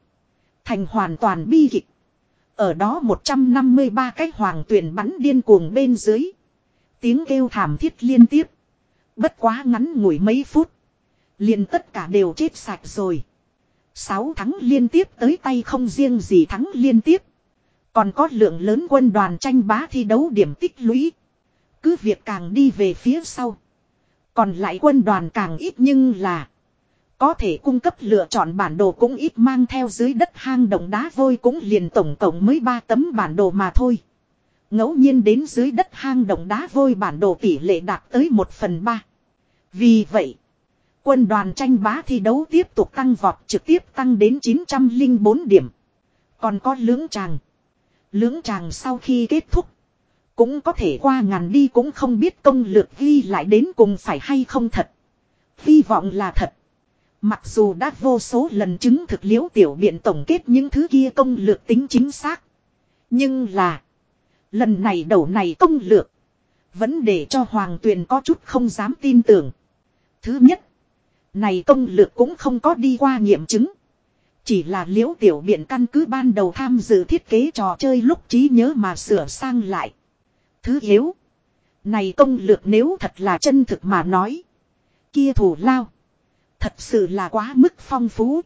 Speaker 1: Thành hoàn toàn bi kịch. Ở đó 153 cái hoàng tuyển bắn điên cuồng bên dưới. Tiếng kêu thảm thiết liên tiếp. Bất quá ngắn ngủi mấy phút. liền tất cả đều chết sạch rồi. Sáu thắng liên tiếp tới tay không riêng gì thắng liên tiếp. Còn có lượng lớn quân đoàn tranh bá thi đấu điểm tích lũy. Cứ việc càng đi về phía sau. Còn lại quân đoàn càng ít nhưng là. Có thể cung cấp lựa chọn bản đồ cũng ít mang theo dưới đất hang động đá vôi cũng liền tổng cộng mới 3 tấm bản đồ mà thôi ngẫu nhiên đến dưới đất hang động đá vôi bản đồ tỷ lệ đạt tới 1 phần 3. Vì vậy, quân đoàn tranh bá thi đấu tiếp tục tăng vọt trực tiếp tăng đến 904 điểm. Còn có lưỡng tràng. Lưỡng tràng sau khi kết thúc. Cũng có thể qua ngàn đi cũng không biết công lược ghi lại đến cùng phải hay không thật. Hy vọng là thật. Mặc dù đã vô số lần chứng thực liễu tiểu biện tổng kết những thứ kia công lược tính chính xác. Nhưng là. Lần này đầu này công lược. Vẫn để cho Hoàng Tuyền có chút không dám tin tưởng. Thứ nhất. Này công lược cũng không có đi qua nghiệm chứng. Chỉ là liễu tiểu biện căn cứ ban đầu tham dự thiết kế trò chơi lúc trí nhớ mà sửa sang lại. Thứ yếu. Này công lược nếu thật là chân thực mà nói. Kia thủ lao. Thật sự là quá mức phong phú.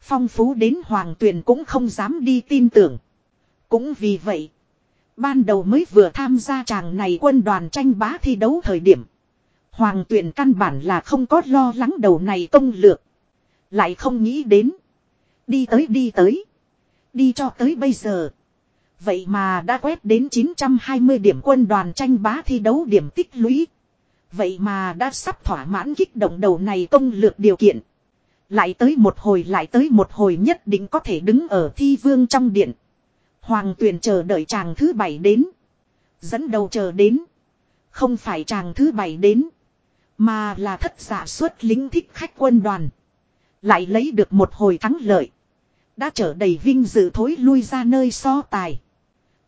Speaker 1: Phong phú đến hoàng tuyền cũng không dám đi tin tưởng. Cũng vì vậy. Ban đầu mới vừa tham gia chàng này quân đoàn tranh bá thi đấu thời điểm. Hoàng tuyển căn bản là không có lo lắng đầu này công lược. Lại không nghĩ đến. Đi tới đi tới. Đi cho tới bây giờ. Vậy mà đã quét đến 920 điểm quân đoàn tranh bá thi đấu điểm tích lũy. Vậy mà đã sắp thỏa mãn kích động đầu này công lược điều kiện. Lại tới một hồi, lại tới một hồi nhất định có thể đứng ở thi vương trong điện. Hoàng tuyền chờ đợi chàng thứ bảy đến. Dẫn đầu chờ đến. Không phải chàng thứ bảy đến. Mà là thất giả xuất lính thích khách quân đoàn. Lại lấy được một hồi thắng lợi. Đã trở đầy vinh dự thối lui ra nơi so tài.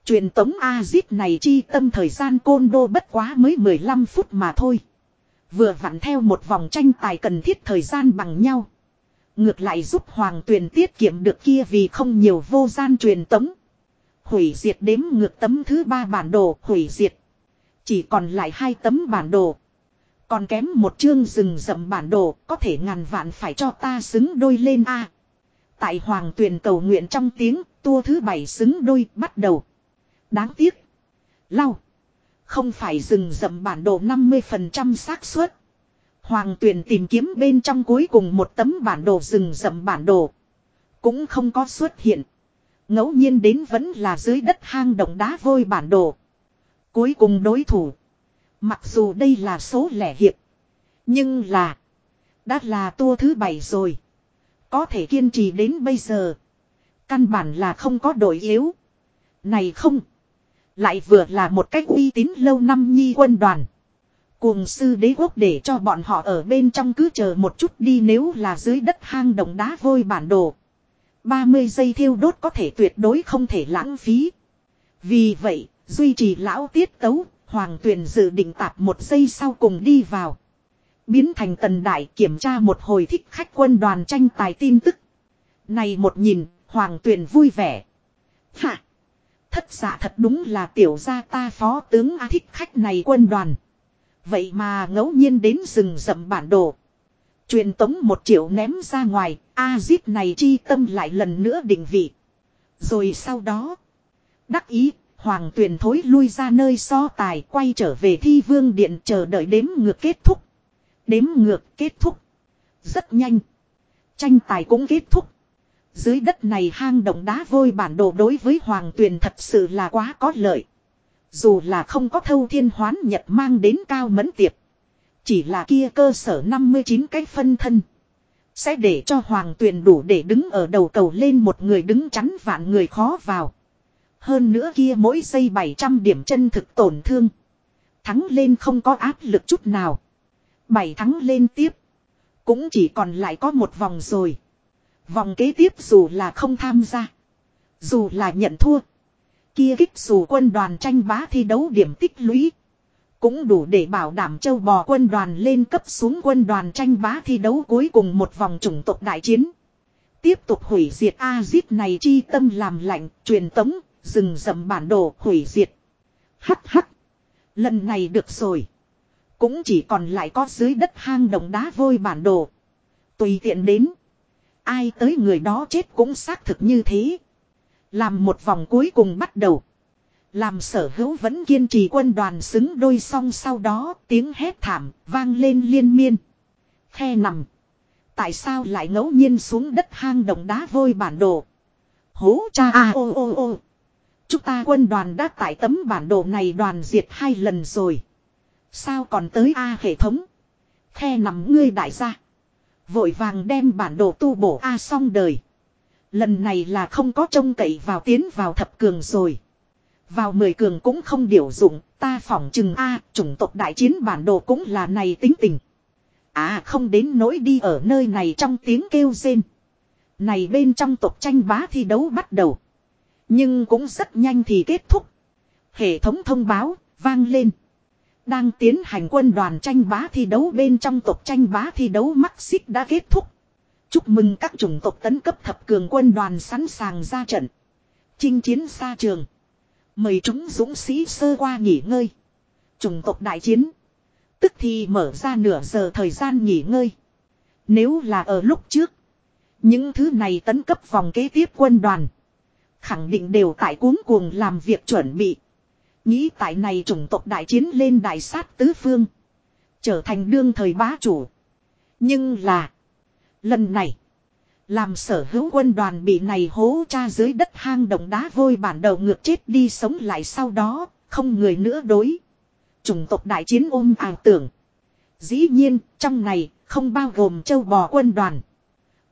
Speaker 1: Truyền tống A-zip này chi tâm thời gian côn đô bất quá mới 15 phút mà thôi. Vừa vặn theo một vòng tranh tài cần thiết thời gian bằng nhau. Ngược lại giúp Hoàng Tuyền tiết kiệm được kia vì không nhiều vô gian truyền tống. Hủy diệt đếm ngược tấm thứ ba bản đồ hủy diệt. Chỉ còn lại hai tấm bản đồ. Còn kém một chương rừng rậm bản đồ có thể ngàn vạn phải cho ta xứng đôi lên A. Tại Hoàng Tuyền cầu nguyện trong tiếng, tua thứ bảy xứng đôi bắt đầu. Đáng tiếc. Lau. Không phải rừng rậm bản đồ 50% xác suất. Hoàng Tuyền tìm kiếm bên trong cuối cùng một tấm bản đồ rừng rậm bản đồ. Cũng không có xuất hiện ngẫu nhiên đến vẫn là dưới đất hang động đá vôi bản đồ. Cuối cùng đối thủ. Mặc dù đây là số lẻ hiệp. Nhưng là. Đã là tua thứ bảy rồi. Có thể kiên trì đến bây giờ. Căn bản là không có đổi yếu. Này không. Lại vừa là một cách uy tín lâu năm nhi quân đoàn. Cuồng sư đế quốc để cho bọn họ ở bên trong cứ chờ một chút đi nếu là dưới đất hang động đá vôi bản đồ. 30 giây thiêu đốt có thể tuyệt đối không thể lãng phí. Vì vậy, duy trì lão tiết tấu, hoàng tuyển dự định tạp một giây sau cùng đi vào. Biến thành tần đại kiểm tra một hồi thích khách quân đoàn tranh tài tin tức. Này một nhìn, hoàng tuyển vui vẻ. Hạ! Thất giả thật đúng là tiểu gia ta phó tướng A thích khách này quân đoàn. Vậy mà ngẫu nhiên đến rừng rậm bản đồ. Truyền tống một triệu ném ra ngoài, A zip này chi tâm lại lần nữa định vị. Rồi sau đó, đắc ý, hoàng tuyền thối lui ra nơi so tài quay trở về thi vương điện chờ đợi đếm ngược kết thúc. Đếm ngược kết thúc. Rất nhanh. Tranh tài cũng kết thúc. Dưới đất này hang động đá vôi bản đồ đối với hoàng tuyền thật sự là quá có lợi. Dù là không có thâu thiên hoán nhật mang đến cao mẫn tiệp. Chỉ là kia cơ sở 59 cái phân thân. Sẽ để cho hoàng tuyền đủ để đứng ở đầu cầu lên một người đứng chắn vạn người khó vào. Hơn nữa kia mỗi giây 700 điểm chân thực tổn thương. Thắng lên không có áp lực chút nào. Bảy thắng lên tiếp. Cũng chỉ còn lại có một vòng rồi. Vòng kế tiếp dù là không tham gia. Dù là nhận thua. Kia kích dù quân đoàn tranh bá thi đấu điểm tích lũy. Cũng đủ để bảo đảm châu bò quân đoàn lên cấp xuống quân đoàn tranh bá thi đấu cuối cùng một vòng chủng tộc đại chiến. Tiếp tục hủy diệt A-zip này chi tâm làm lạnh, truyền tống, rừng rậm bản đồ hủy diệt. Hắc hắc. Lần này được rồi. Cũng chỉ còn lại có dưới đất hang động đá vôi bản đồ. Tùy tiện đến. Ai tới người đó chết cũng xác thực như thế. Làm một vòng cuối cùng bắt đầu. Làm sở hữu vẫn kiên trì quân đoàn xứng đôi song sau đó tiếng hét thảm vang lên liên miên. Khe nằm. Tại sao lại ngẫu nhiên xuống đất hang động đá vôi bản đồ. Hố cha a à, ô ô ô. Chúng ta quân đoàn đã tại tấm bản đồ này đoàn diệt hai lần rồi. Sao còn tới A hệ thống. Khe nằm ngươi đại gia. Vội vàng đem bản đồ tu bổ A xong đời. Lần này là không có trông cậy vào tiến vào thập cường rồi. Vào mười cường cũng không điều dụng, ta phỏng chừng A, chủng tộc đại chiến bản đồ cũng là này tính tình. À không đến nỗi đi ở nơi này trong tiếng kêu rên. Này bên trong tộc tranh bá thi đấu bắt đầu. Nhưng cũng rất nhanh thì kết thúc. Hệ thống thông báo, vang lên. Đang tiến hành quân đoàn tranh bá thi đấu bên trong tộc tranh bá thi đấu mắc xích đã kết thúc. Chúc mừng các chủng tộc tấn cấp thập cường quân đoàn sẵn sàng ra trận. Chinh chiến xa trường. Mời chúng dũng sĩ sơ qua nghỉ ngơi. Chủng tộc đại chiến. Tức thì mở ra nửa giờ thời gian nghỉ ngơi. Nếu là ở lúc trước. Những thứ này tấn cấp vòng kế tiếp quân đoàn. Khẳng định đều tại cuống cuồng làm việc chuẩn bị. Nghĩ tại này chủng tộc đại chiến lên đại sát tứ phương. Trở thành đương thời bá chủ. Nhưng là. Lần này. Làm sở hữu quân đoàn bị này hố cha dưới đất hang động đá vôi bản đầu ngược chết đi sống lại sau đó. Không người nữa đối. Chủng tộc đại chiến ôm ảo tưởng. Dĩ nhiên trong này không bao gồm châu bò quân đoàn.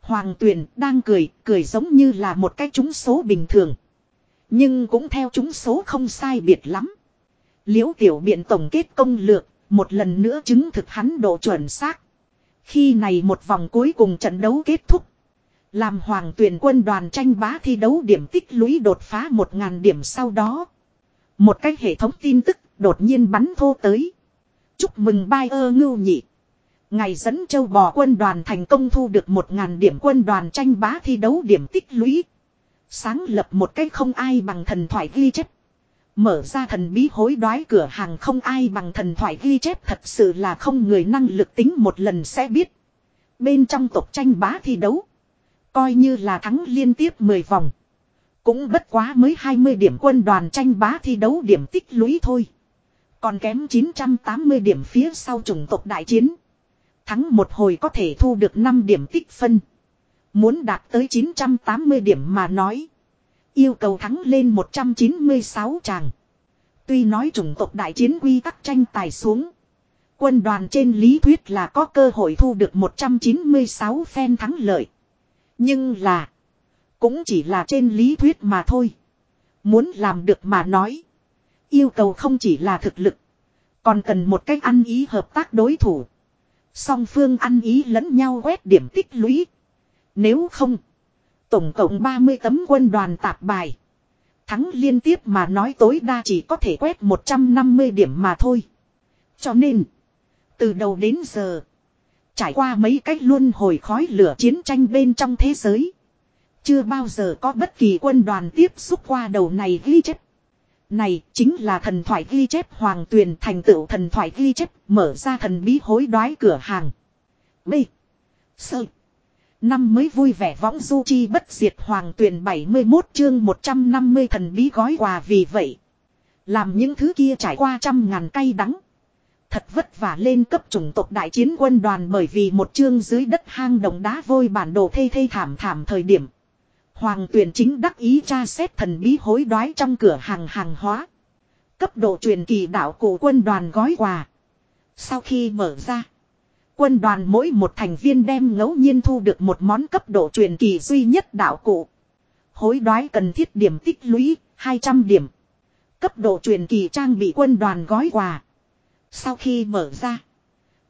Speaker 1: Hoàng Tuyền đang cười, cười giống như là một cái trúng số bình thường. Nhưng cũng theo trúng số không sai biệt lắm. Liễu tiểu biện tổng kết công lược, một lần nữa chứng thực hắn độ chuẩn xác. Khi này một vòng cuối cùng trận đấu kết thúc. Làm hoàng tuyển quân đoàn tranh bá thi đấu điểm tích lũy đột phá 1.000 điểm sau đó. Một cách hệ thống tin tức đột nhiên bắn thô tới. Chúc mừng bai ơ ngưu nhị. Ngày dẫn châu bò quân đoàn thành công thu được 1.000 điểm quân đoàn tranh bá thi đấu điểm tích lũy. Sáng lập một cách không ai bằng thần thoại ghi chép. Mở ra thần bí hối đoái cửa hàng không ai bằng thần thoại ghi chép thật sự là không người năng lực tính một lần sẽ biết. Bên trong tộc tranh bá thi đấu. Coi như là thắng liên tiếp 10 vòng. Cũng bất quá mới 20 điểm quân đoàn tranh bá thi đấu điểm tích lũy thôi. Còn kém 980 điểm phía sau chủng tộc đại chiến. Thắng một hồi có thể thu được 5 điểm tích phân. Muốn đạt tới 980 điểm mà nói. Yêu cầu thắng lên 196 tràng. Tuy nói chủng tộc đại chiến quy tắc tranh tài xuống. Quân đoàn trên lý thuyết là có cơ hội thu được 196 phen thắng lợi. Nhưng là. Cũng chỉ là trên lý thuyết mà thôi. Muốn làm được mà nói. Yêu cầu không chỉ là thực lực. Còn cần một cách ăn ý hợp tác đối thủ. Song phương ăn ý lẫn nhau quét điểm tích lũy. Nếu không. Tổng cộng 30 tấm quân đoàn tạp bài. Thắng liên tiếp mà nói tối đa chỉ có thể quét 150 điểm mà thôi. Cho nên. Từ đầu đến giờ. Trải qua mấy cách luôn hồi khói lửa chiến tranh bên trong thế giới. Chưa bao giờ có bất kỳ quân đoàn tiếp xúc qua đầu này ghi chép. Này, chính là thần thoại ghi chép hoàng tuyền thành tựu thần thoại ghi chép, mở ra thần bí hối đoái cửa hàng. B. Sơ. Năm mới vui vẻ võng du chi bất diệt hoàng tuyền 71 chương 150 thần bí gói quà vì vậy. Làm những thứ kia trải qua trăm ngàn cây đắng. Thật vất vả lên cấp chủng tộc đại chiến quân đoàn bởi vì một chương dưới đất hang đồng đá vôi bản đồ thê thê thảm thảm thời điểm. Hoàng tuyển chính đắc ý tra xét thần bí hối đoái trong cửa hàng hàng hóa. Cấp độ truyền kỳ đạo cổ quân đoàn gói quà. Sau khi mở ra. Quân đoàn mỗi một thành viên đem ngẫu nhiên thu được một món cấp độ truyền kỳ duy nhất đạo cụ. Hối đoái cần thiết điểm tích lũy 200 điểm. Cấp độ truyền kỳ trang bị quân đoàn gói quà. Sau khi mở ra.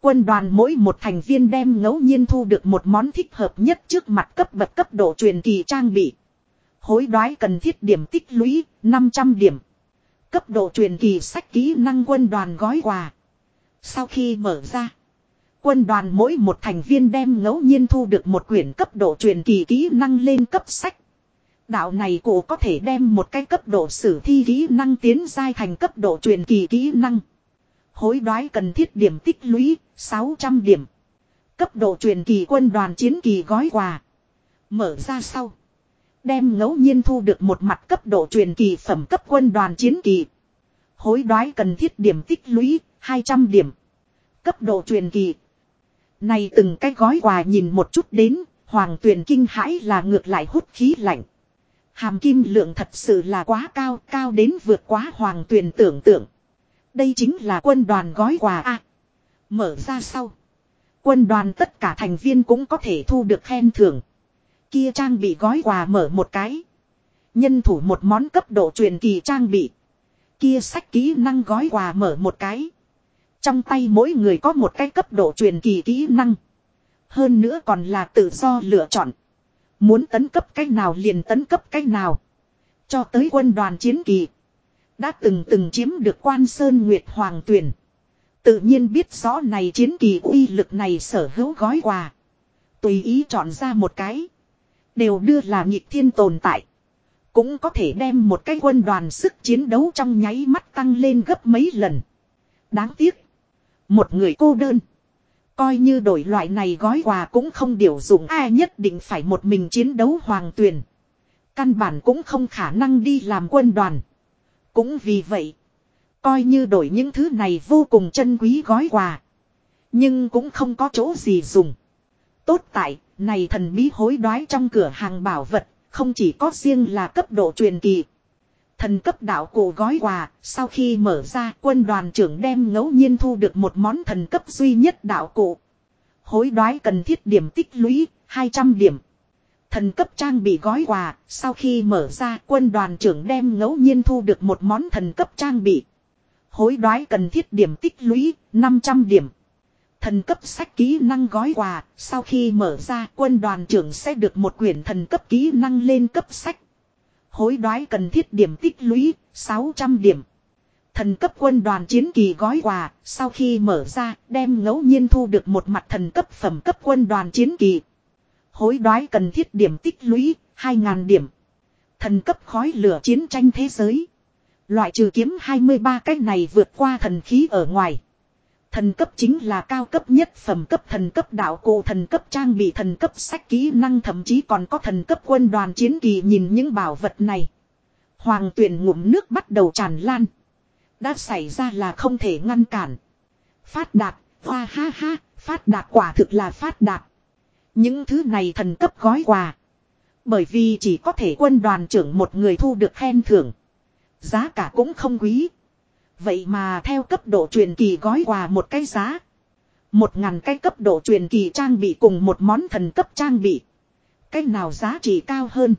Speaker 1: Quân đoàn mỗi một thành viên đem ngẫu nhiên thu được một món thích hợp nhất trước mặt cấp bậc cấp độ truyền kỳ trang bị. Hối đoái cần thiết điểm tích lũy 500 điểm. Cấp độ truyền kỳ sách kỹ năng quân đoàn gói quà. Sau khi mở ra. Quân đoàn mỗi một thành viên đem ngẫu nhiên thu được một quyển cấp độ truyền kỳ kỹ năng lên cấp sách. Đạo này cổ có thể đem một cái cấp độ sử thi kỹ năng tiến giai thành cấp độ truyền kỳ kỹ năng. Hối đoái cần thiết điểm tích lũy 600 điểm. Cấp độ truyền kỳ quân đoàn chiến kỳ gói quà. Mở ra sau. Đem ngẫu nhiên thu được một mặt cấp độ truyền kỳ phẩm cấp quân đoàn chiến kỳ. Hối đoái cần thiết điểm tích lũy 200 điểm. Cấp độ truyền kỳ. Này từng cái gói quà nhìn một chút đến, hoàng tuyển kinh hãi là ngược lại hút khí lạnh. Hàm kim lượng thật sự là quá cao, cao đến vượt quá hoàng tuyển tưởng tượng. Đây chính là quân đoàn gói quà A. mở ra sau. Quân đoàn tất cả thành viên cũng có thể thu được khen thưởng. Kia trang bị gói quà mở một cái. Nhân thủ một món cấp độ truyền kỳ trang bị. Kia sách kỹ năng gói quà mở một cái. Trong tay mỗi người có một cái cấp độ truyền kỳ kỹ năng. Hơn nữa còn là tự do lựa chọn. Muốn tấn cấp cách nào liền tấn cấp cách nào. Cho tới quân đoàn chiến kỳ. Đã từng từng chiếm được quan sơn Nguyệt Hoàng tuyển. Tự nhiên biết rõ này chiến kỳ uy lực này sở hữu gói quà. Tùy ý chọn ra một cái. Đều đưa là nhịp thiên tồn tại. Cũng có thể đem một cái quân đoàn sức chiến đấu trong nháy mắt tăng lên gấp mấy lần. Đáng tiếc. Một người cô đơn. Coi như đổi loại này gói quà cũng không điều dụng ai nhất định phải một mình chiến đấu hoàng tuyển. Căn bản cũng không khả năng đi làm quân đoàn. Cũng vì vậy. Coi như đổi những thứ này vô cùng chân quý gói quà. Nhưng cũng không có chỗ gì dùng. Tốt tại, này thần bí hối đoái trong cửa hàng bảo vật, không chỉ có riêng là cấp độ truyền kỳ. Thần cấp đạo cổ gói quà, sau khi mở ra quân đoàn trưởng đem ngẫu nhiên thu được một món thần cấp duy nhất đạo cổ. Hối đoái cần thiết điểm tích lũy, 200 điểm. Thần cấp trang bị gói quà, sau khi mở ra quân đoàn trưởng đem ngẫu nhiên thu được một món thần cấp trang bị. Hối đoái cần thiết điểm tích lũy, 500 điểm. Thần cấp sách kỹ năng gói quà, sau khi mở ra quân đoàn trưởng sẽ được một quyển thần cấp kỹ năng lên cấp sách. Hối đoái cần thiết điểm tích lũy, 600 điểm. Thần cấp quân đoàn chiến kỳ gói quà, sau khi mở ra, đem ngẫu nhiên thu được một mặt thần cấp phẩm cấp quân đoàn chiến kỳ. Hối đoái cần thiết điểm tích lũy, 2.000 điểm. Thần cấp khói lửa chiến tranh thế giới. Loại trừ kiếm 23 cái này vượt qua thần khí ở ngoài. Thần cấp chính là cao cấp nhất phẩm cấp thần cấp đạo cụ thần cấp trang bị thần cấp sách kỹ năng thậm chí còn có thần cấp quân đoàn chiến kỳ nhìn những bảo vật này. Hoàng tuyển ngụm nước bắt đầu tràn lan. Đã xảy ra là không thể ngăn cản. Phát đạt, hoa ha ha, phát đạt quả thực là phát đạt. Những thứ này thần cấp gói quà. Bởi vì chỉ có thể quân đoàn trưởng một người thu được khen thưởng. Giá cả cũng không quý. Vậy mà theo cấp độ truyền kỳ gói quà một cái giá. Một ngàn cái cấp độ truyền kỳ trang bị cùng một món thần cấp trang bị. Cái nào giá trị cao hơn.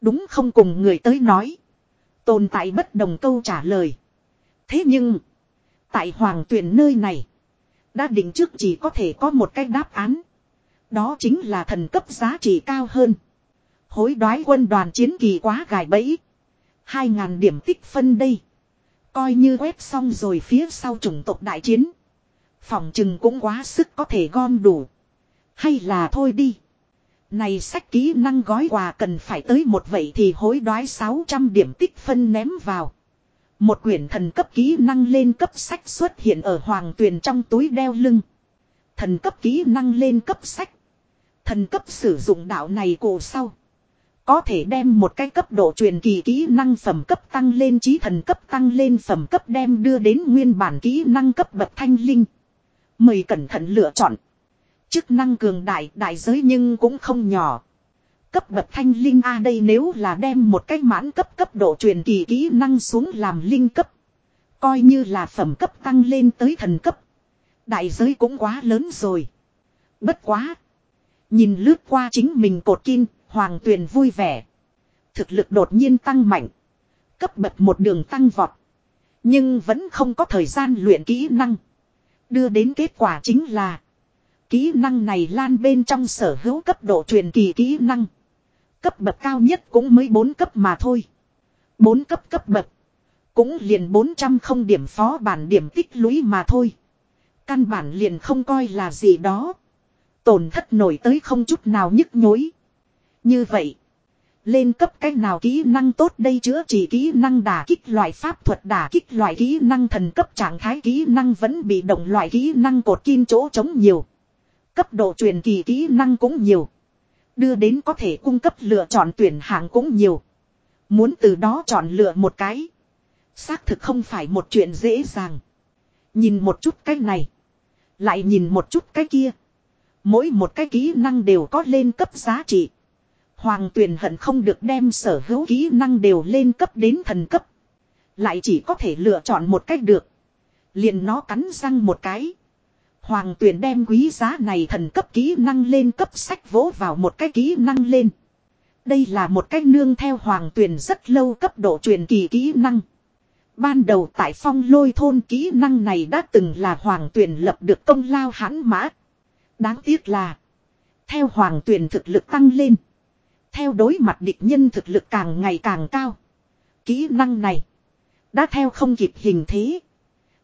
Speaker 1: Đúng không cùng người tới nói. Tồn tại bất đồng câu trả lời. Thế nhưng. Tại hoàng tuyển nơi này. Đã định trước chỉ có thể có một cái đáp án. Đó chính là thần cấp giá trị cao hơn. Hối đoái quân đoàn chiến kỳ quá gài bẫy. Hai ngàn điểm tích phân đây. Coi như quét xong rồi phía sau chủng tộc đại chiến. Phòng chừng cũng quá sức có thể gom đủ. Hay là thôi đi. Này sách kỹ năng gói quà cần phải tới một vậy thì hối đoái 600 điểm tích phân ném vào. Một quyển thần cấp kỹ năng lên cấp sách xuất hiện ở hoàng tuyền trong túi đeo lưng. Thần cấp kỹ năng lên cấp sách. Thần cấp sử dụng đạo này cổ sau. Có thể đem một cái cấp độ truyền kỳ kỹ năng phẩm cấp tăng lên trí thần cấp tăng lên phẩm cấp đem đưa đến nguyên bản kỹ năng cấp bậc thanh linh. Mời cẩn thận lựa chọn. Chức năng cường đại đại giới nhưng cũng không nhỏ. Cấp bậc thanh linh A đây nếu là đem một cái mãn cấp cấp độ truyền kỳ kỹ năng xuống làm linh cấp. Coi như là phẩm cấp tăng lên tới thần cấp. Đại giới cũng quá lớn rồi. Bất quá. Nhìn lướt qua chính mình cột kim, Hoàng Tuyền vui vẻ. Thực lực đột nhiên tăng mạnh. Cấp bậc một đường tăng vọt. Nhưng vẫn không có thời gian luyện kỹ năng. Đưa đến kết quả chính là. Kỹ năng này lan bên trong sở hữu cấp độ truyền kỳ kỹ năng. Cấp bậc cao nhất cũng mới 4 cấp mà thôi. 4 cấp cấp bậc. Cũng liền 400 không điểm phó bản điểm tích lũy mà thôi. Căn bản liền không coi là gì đó. Tổn thất nổi tới không chút nào nhức nhối. Như vậy. Lên cấp cách nào kỹ năng tốt đây chữa chỉ kỹ năng đả kích loại pháp thuật đả kích loại kỹ năng thần cấp trạng thái kỹ năng vẫn bị động loại kỹ năng cột kim chỗ chống nhiều. Cấp độ truyền kỳ kỹ năng cũng nhiều. Đưa đến có thể cung cấp lựa chọn tuyển hạng cũng nhiều. Muốn từ đó chọn lựa một cái. Xác thực không phải một chuyện dễ dàng. Nhìn một chút cái này. Lại nhìn một chút cái kia. Mỗi một cái kỹ năng đều có lên cấp giá trị. Hoàng tuyền hận không được đem sở hữu kỹ năng đều lên cấp đến thần cấp. Lại chỉ có thể lựa chọn một cách được. Liền nó cắn răng một cái. Hoàng tuyền đem quý giá này thần cấp kỹ năng lên cấp sách vỗ vào một cái kỹ năng lên. Đây là một cách nương theo hoàng tuyền rất lâu cấp độ truyền kỳ kỹ năng. Ban đầu tại phong lôi thôn kỹ năng này đã từng là hoàng tuyền lập được công lao hãn mã. Đáng tiếc là. Theo hoàng tuyền thực lực tăng lên. Theo đối mặt địch nhân thực lực càng ngày càng cao. Kỹ năng này. Đã theo không kịp hình thế.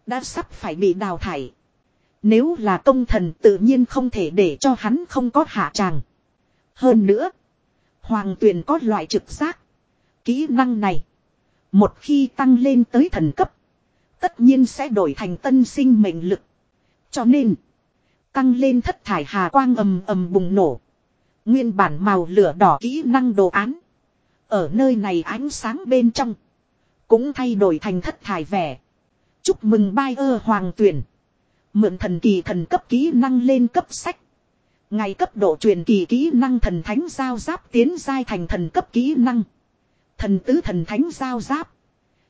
Speaker 1: Đã sắp phải bị đào thải. Nếu là công thần tự nhiên không thể để cho hắn không có hạ tràng. Hơn nữa. Hoàng tuyền có loại trực giác. Kỹ năng này. Một khi tăng lên tới thần cấp. Tất nhiên sẽ đổi thành tân sinh mệnh lực. Cho nên. Tăng lên thất thải hà quang ầm ầm bùng nổ. Nguyên bản màu lửa đỏ kỹ năng đồ án. Ở nơi này ánh sáng bên trong. Cũng thay đổi thành thất thải vẻ. Chúc mừng bai ơ hoàng tuyển. Mượn thần kỳ thần cấp kỹ năng lên cấp sách. Ngày cấp độ truyền kỳ kỹ năng thần thánh giao giáp tiến giai thành thần cấp kỹ năng. Thần tứ thần thánh giao giáp.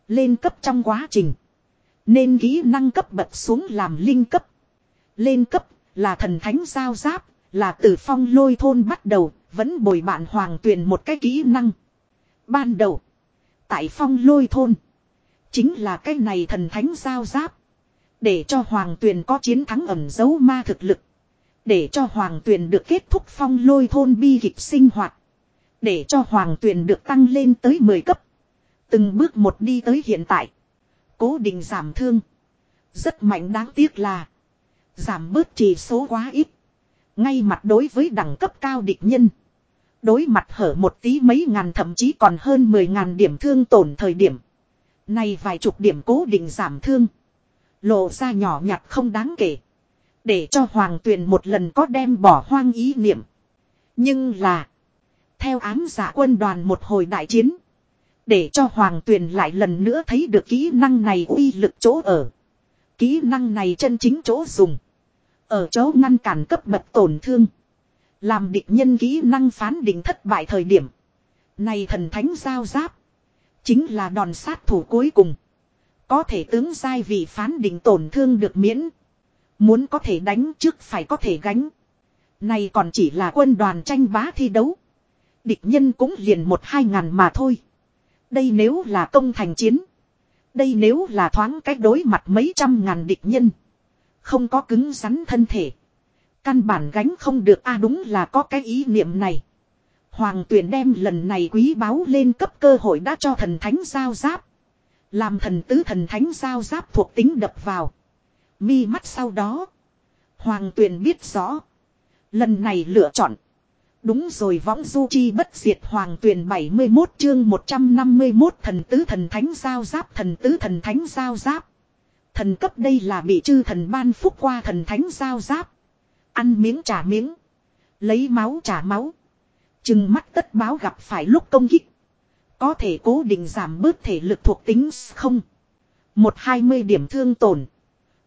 Speaker 1: Lên cấp trong quá trình. Nên kỹ năng cấp bật xuống làm linh cấp. Lên cấp là thần thánh giao giáp. Là từ phong lôi thôn bắt đầu. Vẫn bồi bạn hoàng tuyền một cái kỹ năng. Ban đầu. Tại phong lôi thôn. Chính là cái này thần thánh giao giáp. Để cho hoàng tuyền có chiến thắng ẩn dấu ma thực lực. Để cho hoàng tuyền được kết thúc phong lôi thôn bi kịch sinh hoạt. Để cho hoàng tuyền được tăng lên tới 10 cấp. Từng bước một đi tới hiện tại. Cố định giảm thương. Rất mạnh đáng tiếc là. Giảm bớt chỉ số quá ít. Ngay mặt đối với đẳng cấp cao địch nhân. Đối mặt hở một tí mấy ngàn thậm chí còn hơn 10 ngàn điểm thương tổn thời điểm. Này vài chục điểm cố định giảm thương. Lộ ra nhỏ nhặt không đáng kể. Để cho hoàng tuyền một lần có đem bỏ hoang ý niệm. Nhưng là. Theo ám giả quân đoàn một hồi đại chiến. Để cho hoàng tuyền lại lần nữa thấy được kỹ năng này uy lực chỗ ở. Kỹ năng này chân chính chỗ dùng. Ở chỗ ngăn cản cấp bậc tổn thương. Làm địch nhân kỹ năng phán định thất bại thời điểm. Này thần thánh giao giáp. Chính là đòn sát thủ cuối cùng. Có thể tướng giai vì phán định tổn thương được miễn. Muốn có thể đánh trước phải có thể gánh. Này còn chỉ là quân đoàn tranh bá thi đấu. Địch nhân cũng liền một hai ngàn mà thôi. Đây nếu là công thành chiến. Đây nếu là thoáng cách đối mặt mấy trăm ngàn địch nhân. Không có cứng rắn thân thể. Căn bản gánh không được a đúng là có cái ý niệm này. Hoàng tuyển đem lần này quý báu lên cấp cơ hội đã cho thần thánh giao giáp. Làm thần tứ thần thánh giao giáp thuộc tính đập vào. Mi mắt sau đó. Hoàng tuyền biết rõ. Lần này lựa chọn. Đúng rồi, võng du chi bất diệt hoàng tuyền 71 chương 151 thần tứ thần thánh giao giáp, thần tứ thần thánh giao giáp. Thần cấp đây là bị chư thần ban phúc qua thần thánh giao giáp. Ăn miếng trả miếng. Lấy máu trả máu. Chừng mắt tất báo gặp phải lúc công kích. Có thể cố định giảm bớt thể lực thuộc tính không. Một hai mươi điểm thương tổn.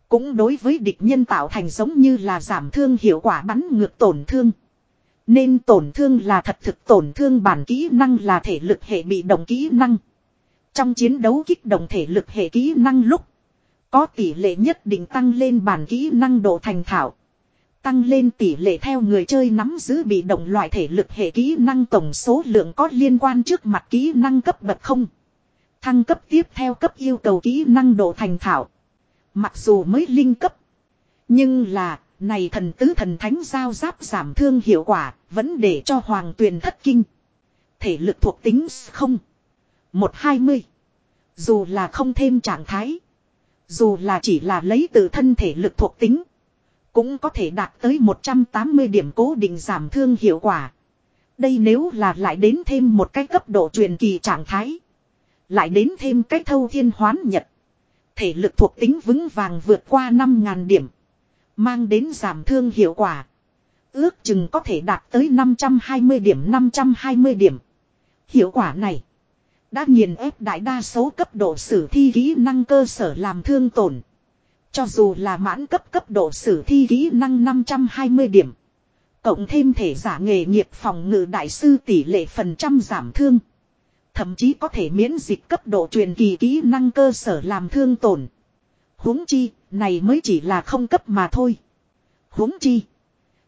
Speaker 1: Cũng đối với địch nhân tạo thành giống như là giảm thương hiệu quả bắn ngược tổn thương. Nên tổn thương là thật thực tổn thương bản kỹ năng là thể lực hệ bị động kỹ năng. Trong chiến đấu kích động thể lực hệ kỹ năng lúc. Có tỷ lệ nhất định tăng lên bản kỹ năng độ thành thạo. Tăng lên tỷ lệ theo người chơi nắm giữ bị động loại thể lực hệ kỹ năng tổng số lượng có liên quan trước mặt kỹ năng cấp bậc không. Thăng cấp tiếp theo cấp yêu cầu kỹ năng độ thành thạo. Mặc dù mới linh cấp. Nhưng là, này thần tứ thần thánh giao giáp giảm thương hiệu quả, vẫn để cho hoàng tuyền thất kinh. Thể lực thuộc tính không. một hai mươi Dù là không thêm trạng thái. Dù là chỉ là lấy từ thân thể lực thuộc tính. Cũng có thể đạt tới 180 điểm cố định giảm thương hiệu quả. Đây nếu là lại đến thêm một cái cấp độ truyền kỳ trạng thái. Lại đến thêm cái thâu thiên hoán nhật. Thể lực thuộc tính vững vàng vượt qua 5.000 điểm. Mang đến giảm thương hiệu quả. Ước chừng có thể đạt tới 520 điểm 520 điểm. Hiệu quả này. Đã nghiền ép đại đa số cấp độ sử thi kỹ năng cơ sở làm thương tổn. Cho dù là mãn cấp cấp độ sử thi kỹ năng 520 điểm. Cộng thêm thể giả nghề nghiệp phòng ngự đại sư tỷ lệ phần trăm giảm thương. Thậm chí có thể miễn dịch cấp độ truyền kỳ kỹ năng cơ sở làm thương tổn. huống chi, này mới chỉ là không cấp mà thôi. huống chi.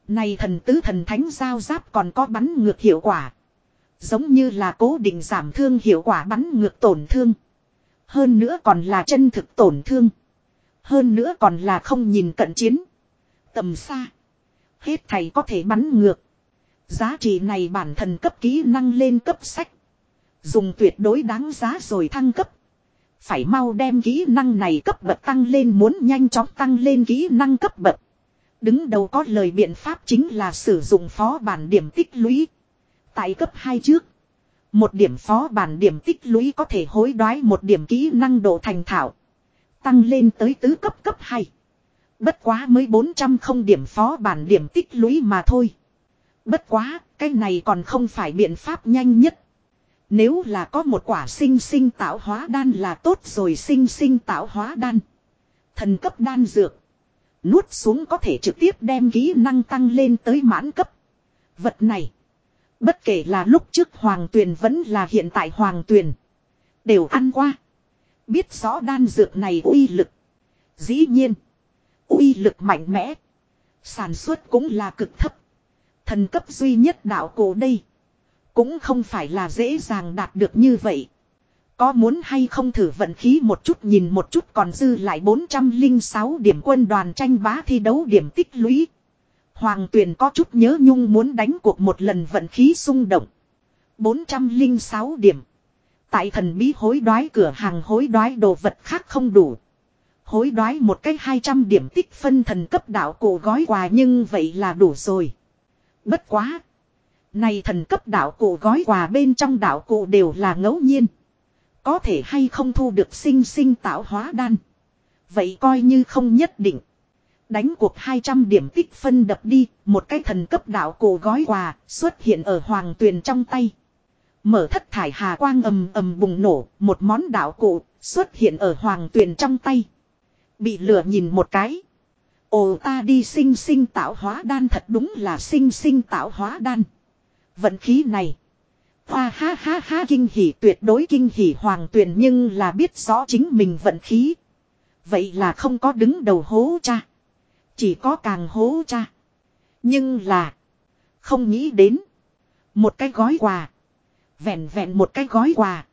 Speaker 1: Này thần tứ thần thánh giao giáp còn có bắn ngược hiệu quả. Giống như là cố định giảm thương hiệu quả bắn ngược tổn thương. Hơn nữa còn là chân thực tổn thương. Hơn nữa còn là không nhìn cận chiến. Tầm xa. Hết thầy có thể bắn ngược. Giá trị này bản thân cấp kỹ năng lên cấp sách. Dùng tuyệt đối đáng giá rồi thăng cấp. Phải mau đem kỹ năng này cấp bậc tăng lên muốn nhanh chóng tăng lên kỹ năng cấp bậc. Đứng đầu có lời biện pháp chính là sử dụng phó bản điểm tích lũy. Tại cấp 2 trước. Một điểm phó bản điểm tích lũy có thể hối đoái một điểm kỹ năng độ thành thạo. Tăng lên tới tứ cấp cấp 2. Bất quá mới 400 không điểm phó bản điểm tích lũy mà thôi. Bất quá, cái này còn không phải biện pháp nhanh nhất. Nếu là có một quả sinh sinh tạo hóa đan là tốt rồi sinh sinh tạo hóa đan. Thần cấp đan dược. Nuốt xuống có thể trực tiếp đem kỹ năng tăng lên tới mãn cấp. Vật này. Bất kể là lúc trước hoàng tuyền vẫn là hiện tại hoàng tuyền. Đều ăn qua. Biết rõ đan dược này uy lực. Dĩ nhiên. uy lực mạnh mẽ. Sản xuất cũng là cực thấp. Thần cấp duy nhất đạo cổ đây. Cũng không phải là dễ dàng đạt được như vậy. Có muốn hay không thử vận khí một chút nhìn một chút còn dư lại 406 điểm quân đoàn tranh bá thi đấu điểm tích lũy. Hoàng tuyền có chút nhớ nhung muốn đánh cuộc một lần vận khí xung động. 406 điểm. Tại thần bí hối đoái cửa hàng hối đoái đồ vật khác không đủ. Hối đoái một cách 200 điểm tích phân thần cấp đạo cổ gói quà nhưng vậy là đủ rồi. Bất quá. Này thần cấp đạo cổ gói quà bên trong đạo cổ đều là ngẫu nhiên. Có thể hay không thu được sinh sinh tạo hóa đan. Vậy coi như không nhất định. Đánh cuộc 200 điểm tích phân đập đi, một cái thần cấp đạo cổ gói quà xuất hiện ở hoàng tuyền trong tay. Mở thất thải hà quang ầm ầm bùng nổ, một món đạo cụ xuất hiện ở hoàng tuyền trong tay. Bị lửa nhìn một cái. Ồ ta đi sinh sinh tạo hóa đan thật đúng là sinh sinh tạo hóa đan. Vận khí này. Hoa ha ha ha kinh hỉ tuyệt đối kinh hỉ hoàng tuyền nhưng là biết rõ chính mình vận khí. Vậy là không có đứng đầu hố cha. Chỉ có càng hố cha. Nhưng là. Không nghĩ đến. Một cái gói quà. Vẹn vẹn một cái gói quà.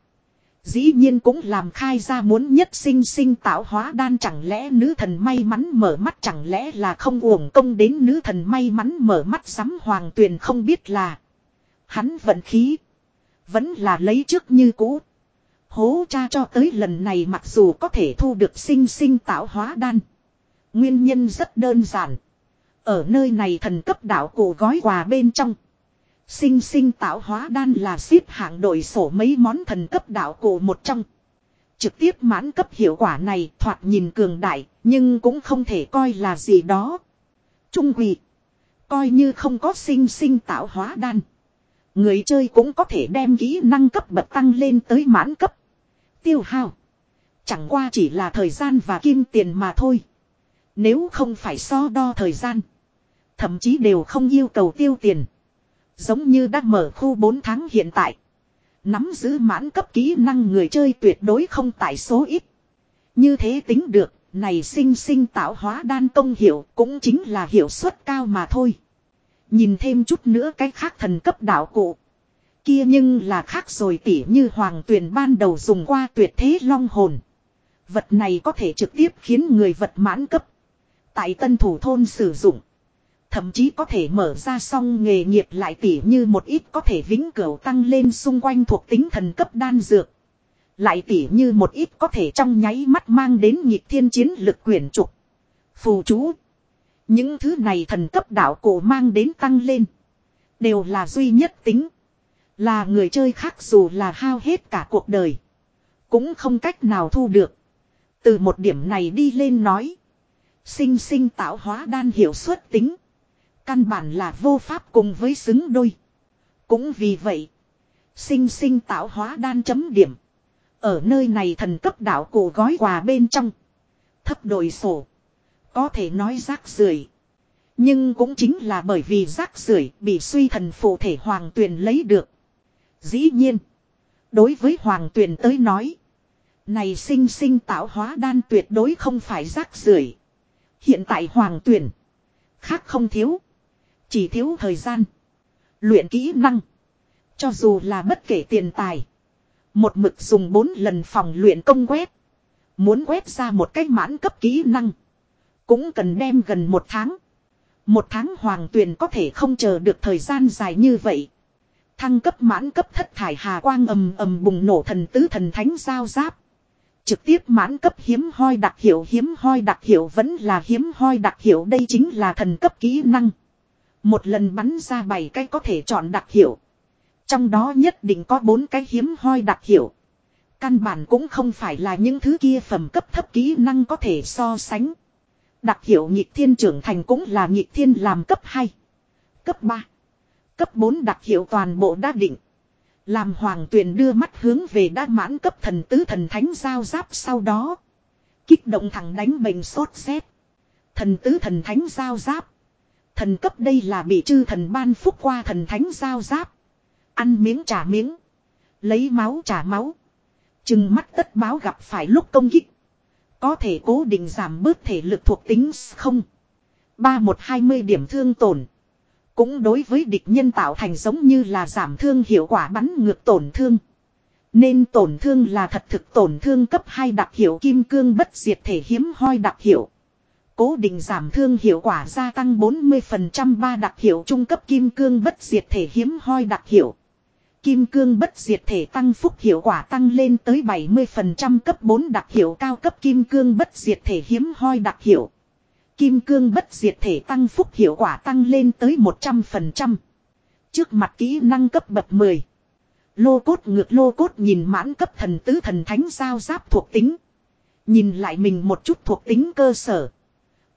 Speaker 1: Dĩ nhiên cũng làm khai ra muốn nhất sinh sinh tạo hóa đan chẳng lẽ nữ thần may mắn mở mắt, chẳng lẽ là không uổng công đến nữ thần may mắn mở mắt sắm hoàng tuyền không biết là. Hắn vận khí. Vẫn là lấy trước như cũ. Hố cha cho tới lần này mặc dù có thể thu được sinh sinh tạo hóa đan. Nguyên nhân rất đơn giản. Ở nơi này thần cấp đạo cổ gói quà bên trong. Sinh sinh tạo hóa đan là xếp hạng đội sổ mấy món thần cấp đạo cổ một trong. Trực tiếp mãn cấp hiệu quả này thoạt nhìn cường đại, nhưng cũng không thể coi là gì đó. Trung quỷ. Coi như không có sinh sinh tạo hóa đan. Người chơi cũng có thể đem kỹ năng cấp bậc tăng lên tới mãn cấp. Tiêu hao. Chẳng qua chỉ là thời gian và kim tiền mà thôi. Nếu không phải so đo thời gian. Thậm chí đều không yêu cầu tiêu tiền. Giống như đã mở khu 4 tháng hiện tại. Nắm giữ mãn cấp kỹ năng người chơi tuyệt đối không tại số ít. Như thế tính được, này sinh sinh tạo hóa đan công hiệu cũng chính là hiệu suất cao mà thôi. Nhìn thêm chút nữa cái khác thần cấp đạo cụ. Kia nhưng là khác rồi tỉ như hoàng tuyền ban đầu dùng qua tuyệt thế long hồn. Vật này có thể trực tiếp khiến người vật mãn cấp. Tại tân thủ thôn sử dụng. Thậm chí có thể mở ra xong nghề nghiệp lại tỉ như một ít có thể vĩnh cửu tăng lên xung quanh thuộc tính thần cấp đan dược. Lại tỉ như một ít có thể trong nháy mắt mang đến nhịp thiên chiến lực quyển trục. Phù chú. Những thứ này thần cấp đạo cổ mang đến tăng lên. Đều là duy nhất tính. Là người chơi khác dù là hao hết cả cuộc đời. Cũng không cách nào thu được. Từ một điểm này đi lên nói. Sinh sinh tạo hóa đan hiệu suất tính. Căn bản là vô pháp cùng với xứng đôi. Cũng vì vậy. Sinh sinh tạo hóa đan chấm điểm. Ở nơi này thần cấp đảo cổ gói quà bên trong. Thấp đội sổ. Có thể nói rác rưởi Nhưng cũng chính là bởi vì rác rưởi bị suy thần phụ thể hoàng tuyền lấy được. Dĩ nhiên. Đối với hoàng tuyền tới nói. Này sinh sinh tạo hóa đan tuyệt đối không phải rác rưởi Hiện tại hoàng tuyển. Khác không thiếu. Chỉ thiếu thời gian. Luyện kỹ năng. Cho dù là bất kể tiền tài. Một mực dùng 4 lần phòng luyện công quét. Muốn quét ra một cách mãn cấp kỹ năng. Cũng cần đem gần một tháng. Một tháng hoàng tuyển có thể không chờ được thời gian dài như vậy. Thăng cấp mãn cấp thất thải hà quang ầm ầm bùng nổ thần tứ thần thánh giao giáp. Trực tiếp mãn cấp hiếm hoi đặc hiệu, hiếm hoi đặc hiệu vẫn là hiếm hoi đặc hiệu, đây chính là thần cấp kỹ năng. Một lần bắn ra bảy cái có thể chọn đặc hiệu. Trong đó nhất định có bốn cái hiếm hoi đặc hiệu. Căn bản cũng không phải là những thứ kia phẩm cấp thấp kỹ năng có thể so sánh. Đặc hiệu nhịp thiên trưởng thành cũng là nhịp thiên làm cấp 2. Cấp 3. Cấp 4 đặc hiệu toàn bộ đã định. Làm hoàng tuyền đưa mắt hướng về đã mãn cấp thần tứ thần thánh giao giáp sau đó. Kích động thẳng đánh bệnh sốt xét. Thần tứ thần thánh giao giáp. Thần cấp đây là bị chư thần ban phúc qua thần thánh giao giáp. Ăn miếng trả miếng. Lấy máu trả máu. Chừng mắt tất báo gặp phải lúc công kích. Có thể cố định giảm bớt thể lực thuộc tính không. Ba một hai mươi điểm thương tổn. Cũng đối với địch nhân tạo thành giống như là giảm thương hiệu quả bắn ngược tổn thương. Nên tổn thương là thật thực tổn thương cấp 2 đặc hiệu kim cương bất diệt thể hiếm hoi đặc hiệu. Cố định giảm thương hiệu quả gia tăng 40% ba đặc hiệu trung cấp kim cương bất diệt thể hiếm hoi đặc hiệu. Kim cương bất diệt thể tăng phúc hiệu quả tăng lên tới 70% cấp 4 đặc hiệu cao cấp kim cương bất diệt thể hiếm hoi đặc hiệu. Kim cương bất diệt thể tăng phúc hiệu quả tăng lên tới 100%. Trước mặt kỹ năng cấp bậc 10. Lô cốt ngược lô cốt nhìn mãn cấp thần tứ thần thánh giao giáp thuộc tính. Nhìn lại mình một chút thuộc tính cơ sở.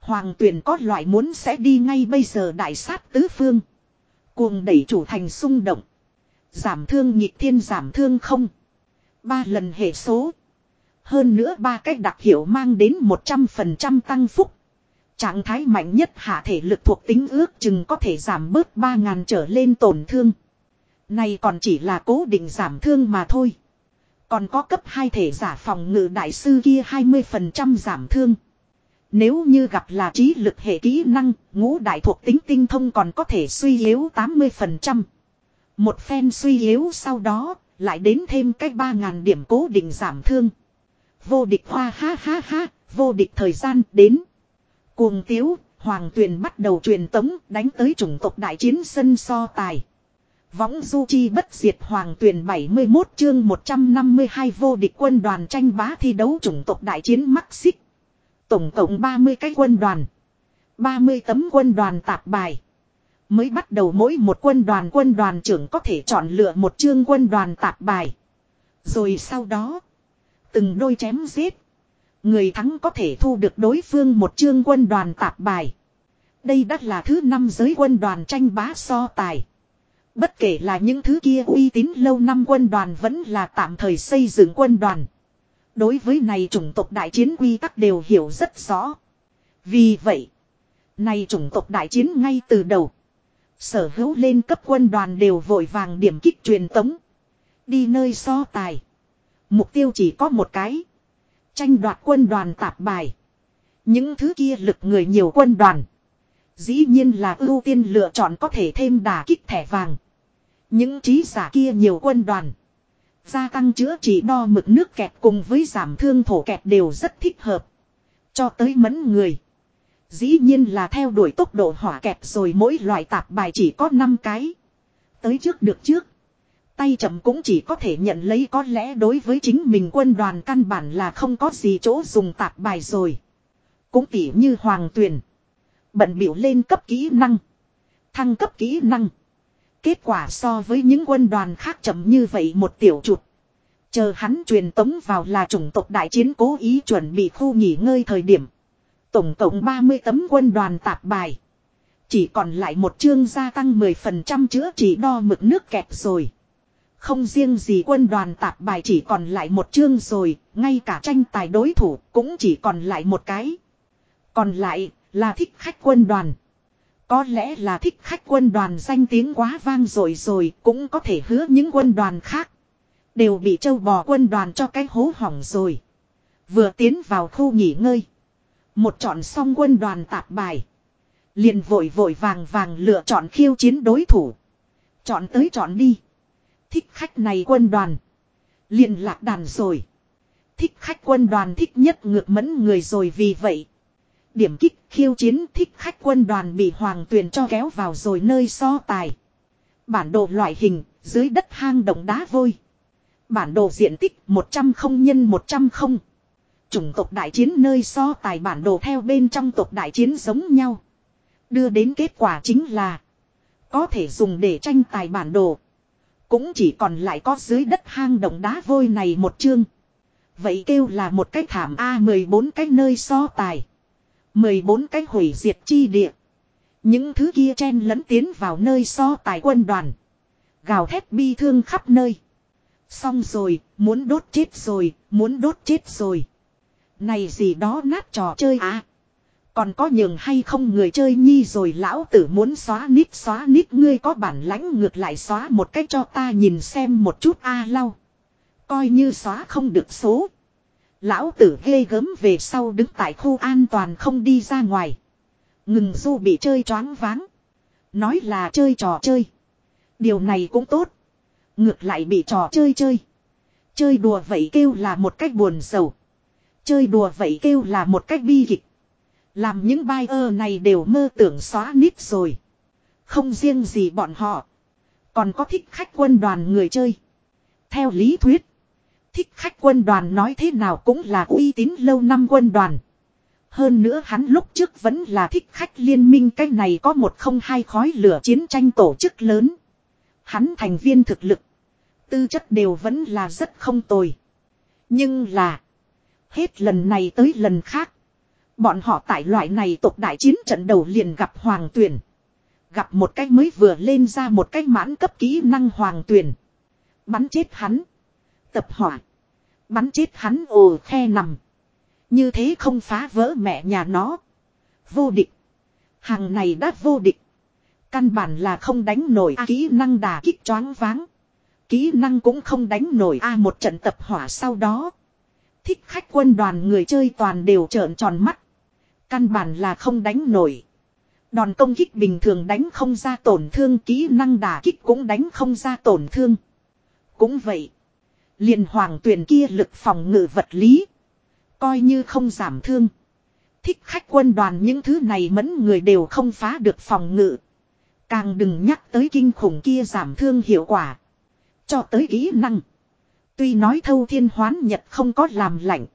Speaker 1: Hoàng tuyển có loại muốn sẽ đi ngay bây giờ đại sát tứ phương. Cuồng đẩy chủ thành xung động. Giảm thương nhịp thiên giảm thương không. Ba lần hệ số. Hơn nữa ba cách đặc hiệu mang đến 100% tăng phúc. Trạng thái mạnh nhất hạ thể lực thuộc tính ước chừng có thể giảm bớt 3.000 trở lên tổn thương. Này còn chỉ là cố định giảm thương mà thôi. Còn có cấp 2 thể giả phòng ngự đại sư kia 20% giảm thương. Nếu như gặp là trí lực hệ kỹ năng, ngũ đại thuộc tính tinh thông còn có thể suy yếu 80%. Một phen suy yếu sau đó, lại đến thêm cách 3.000 điểm cố định giảm thương. Vô địch hoa ha ha ha, vô địch thời gian đến. Cuồng tiếu, hoàng tuyền bắt đầu truyền tống đánh tới chủng tộc đại chiến sân so tài. Võng du chi bất diệt hoàng tuyền 71 chương 152 vô địch quân đoàn tranh bá thi đấu chủng tộc đại chiến mắc xích. Tổng cộng 30 cái quân đoàn. 30 tấm quân đoàn tạp bài. Mới bắt đầu mỗi một quân đoàn quân đoàn trưởng có thể chọn lựa một chương quân đoàn tạp bài. Rồi sau đó. Từng đôi chém giết. Người thắng có thể thu được đối phương một chương quân đoàn tạp bài. Đây đắt là thứ năm giới quân đoàn tranh bá so tài. Bất kể là những thứ kia uy tín lâu năm quân đoàn vẫn là tạm thời xây dựng quân đoàn. Đối với này chủng tộc đại chiến quy tắc đều hiểu rất rõ. Vì vậy, này chủng tộc đại chiến ngay từ đầu. Sở hữu lên cấp quân đoàn đều vội vàng điểm kích truyền tống. Đi nơi so tài. Mục tiêu chỉ có một cái. Tranh đoạt quân đoàn tạp bài. Những thứ kia lực người nhiều quân đoàn. Dĩ nhiên là ưu tiên lựa chọn có thể thêm đà kích thẻ vàng. Những trí giả kia nhiều quân đoàn. Gia tăng chữa trị đo mực nước kẹt cùng với giảm thương thổ kẹt đều rất thích hợp. Cho tới mẫn người. Dĩ nhiên là theo đuổi tốc độ hỏa kẹt rồi mỗi loại tạp bài chỉ có 5 cái. Tới trước được trước. Tay chậm cũng chỉ có thể nhận lấy có lẽ đối với chính mình quân đoàn căn bản là không có gì chỗ dùng tạp bài rồi. Cũng tỉ như hoàng tuyền. Bận biểu lên cấp kỹ năng. Thăng cấp kỹ năng. Kết quả so với những quân đoàn khác chậm như vậy một tiểu chụp. Chờ hắn truyền tống vào là chủng tộc đại chiến cố ý chuẩn bị khu nghỉ ngơi thời điểm. Tổng cộng 30 tấm quân đoàn tạp bài. Chỉ còn lại một chương gia tăng 10% chữa chỉ đo mực nước kẹp rồi. Không riêng gì quân đoàn tạp bài chỉ còn lại một chương rồi, ngay cả tranh tài đối thủ cũng chỉ còn lại một cái. Còn lại là thích khách quân đoàn. Có lẽ là thích khách quân đoàn danh tiếng quá vang rồi rồi cũng có thể hứa những quân đoàn khác. Đều bị châu bò quân đoàn cho cái hố hỏng rồi. Vừa tiến vào khu nghỉ ngơi. Một chọn xong quân đoàn tạp bài. Liền vội vội vàng vàng lựa chọn khiêu chiến đối thủ. Chọn tới chọn đi. Thích khách này quân đoàn. Liền lạc đàn rồi. Thích khách quân đoàn thích nhất ngược mẫn người rồi vì vậy. Điểm kích khiêu chiến thích khách quân đoàn bị hoàng tuyền cho kéo vào rồi nơi so tài. Bản đồ loại hình, dưới đất hang động đá vôi. Bản đồ diện tích 100 không nhân 100 không. Chủng tộc đại chiến nơi so tài bản đồ theo bên trong tộc đại chiến giống nhau. Đưa đến kết quả chính là có thể dùng để tranh tài bản đồ. Cũng chỉ còn lại có dưới đất hang động đá vôi này một chương. Vậy kêu là một cái thảm A14 cái nơi so tài. 14 cái hủy diệt chi địa. Những thứ kia chen lẫn tiến vào nơi so tài quân đoàn. Gào thét bi thương khắp nơi. Xong rồi, muốn đốt chết rồi, muốn đốt chết rồi. Này gì đó nát trò chơi à. Còn có nhường hay không người chơi nhi rồi lão tử muốn xóa nít xóa nít, ngươi có bản lãnh ngược lại xóa một cách cho ta nhìn xem một chút a lau. Coi như xóa không được số. Lão tử ghê gớm về sau đứng tại khu an toàn không đi ra ngoài. Ngừng du bị chơi choáng váng. Nói là chơi trò chơi. Điều này cũng tốt. Ngược lại bị trò chơi chơi. Chơi đùa vậy kêu là một cách buồn sầu. Chơi đùa vậy kêu là một cách bi kịch. Làm những bai ơ này đều mơ tưởng xóa nít rồi. Không riêng gì bọn họ. Còn có thích khách quân đoàn người chơi. Theo lý thuyết. Thích khách quân đoàn nói thế nào cũng là uy tín lâu năm quân đoàn. Hơn nữa hắn lúc trước vẫn là thích khách liên minh, cái này có một không hai khói lửa chiến tranh tổ chức lớn. Hắn thành viên thực lực. Tư chất đều vẫn là rất không tồi. Nhưng là. Hết lần này tới lần khác. Bọn họ tại loại này tộc đại chiến trận đầu liền gặp hoàng tuyển. Gặp một cách mới vừa lên ra một cách mãn cấp kỹ năng hoàng tuyển. Bắn chết hắn. Tập hỏa. Bắn chết hắn ồ khe nằm. Như thế không phá vỡ mẹ nhà nó. Vô địch. Hàng này đã vô địch. Căn bản là không đánh nổi a kỹ năng đà kích choáng váng. Kỹ năng cũng không đánh nổi a một trận tập hỏa sau đó. Thích khách quân đoàn người chơi toàn đều trợn tròn mắt. Căn bản là không đánh nổi. Đòn công kích bình thường đánh không ra tổn thương, kỹ năng đả kích cũng đánh không ra tổn thương. Cũng vậy. liền hoàng tuyển kia lực phòng ngự vật lý. Coi như không giảm thương. Thích khách quân đoàn những thứ này mẫn người đều không phá được phòng ngự. Càng đừng nhắc tới kinh khủng kia giảm thương hiệu quả. Cho tới kỹ năng. Tuy nói thâu thiên hoán nhật không có làm lạnh.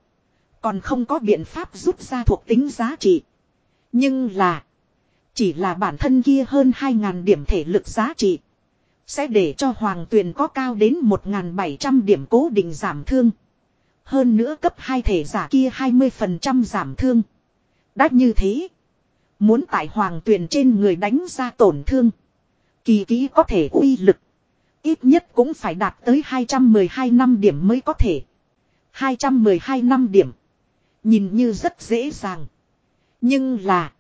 Speaker 1: Còn không có biện pháp rút ra thuộc tính giá trị. Nhưng là. Chỉ là bản thân kia hơn 2.000 điểm thể lực giá trị. Sẽ để cho hoàng tuyền có cao đến 1.700 điểm cố định giảm thương. Hơn nữa cấp hai thể giả kia 20% giảm thương. Đã như thế. Muốn tại hoàng tuyền trên người đánh ra tổn thương. Kỳ ký có thể uy lực. Ít nhất cũng phải đạt tới 212 năm điểm mới có thể. 212 năm điểm. Nhìn như rất dễ dàng. Nhưng là.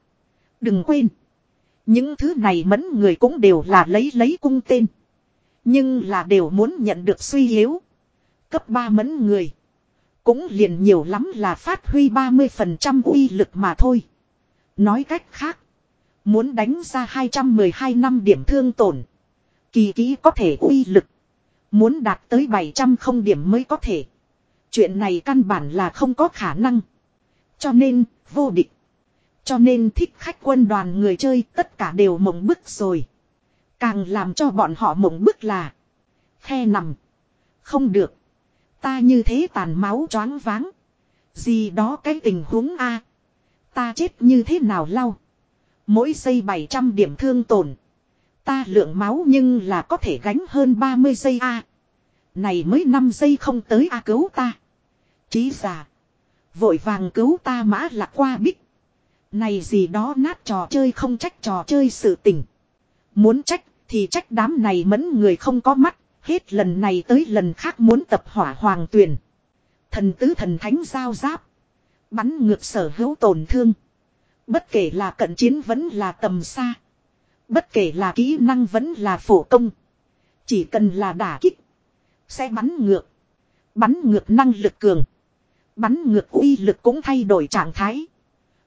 Speaker 1: Đừng quên. Những thứ này mẫn người cũng đều là lấy lấy cung tên. Nhưng là đều muốn nhận được suy yếu. Cấp 3 mẫn người. Cũng liền nhiều lắm là phát huy 30% uy lực mà thôi. Nói cách khác. Muốn đánh ra 212 năm điểm thương tổn. Kỳ kỹ có thể uy lực. Muốn đạt tới 700 không điểm mới có thể. Chuyện này căn bản là không có khả năng. Cho nên, vô địch. Cho nên thích khách quân đoàn người chơi tất cả đều mộng bức rồi. Càng làm cho bọn họ mộng bức là. Khe nằm. Không được. Ta như thế tàn máu choáng váng. Gì đó cái tình huống a Ta chết như thế nào lau. Mỗi giây 700 điểm thương tổn. Ta lượng máu nhưng là có thể gánh hơn 30 giây a Này mới 5 giây không tới a cứu ta. Chí giả. Vội vàng cứu ta mã lạc qua bích. Này gì đó nát trò chơi không trách trò chơi sự tình. Muốn trách thì trách đám này mẫn người không có mắt. Hết lần này tới lần khác muốn tập hỏa hoàng tuyền. Thần tứ thần thánh giao giáp. Bắn ngược sở hữu tổn thương. Bất kể là cận chiến vẫn là tầm xa. Bất kể là kỹ năng vẫn là phổ công. Chỉ cần là đả kích. Sẽ bắn ngược. Bắn ngược năng lực cường. Bắn ngược uy lực cũng thay đổi trạng thái.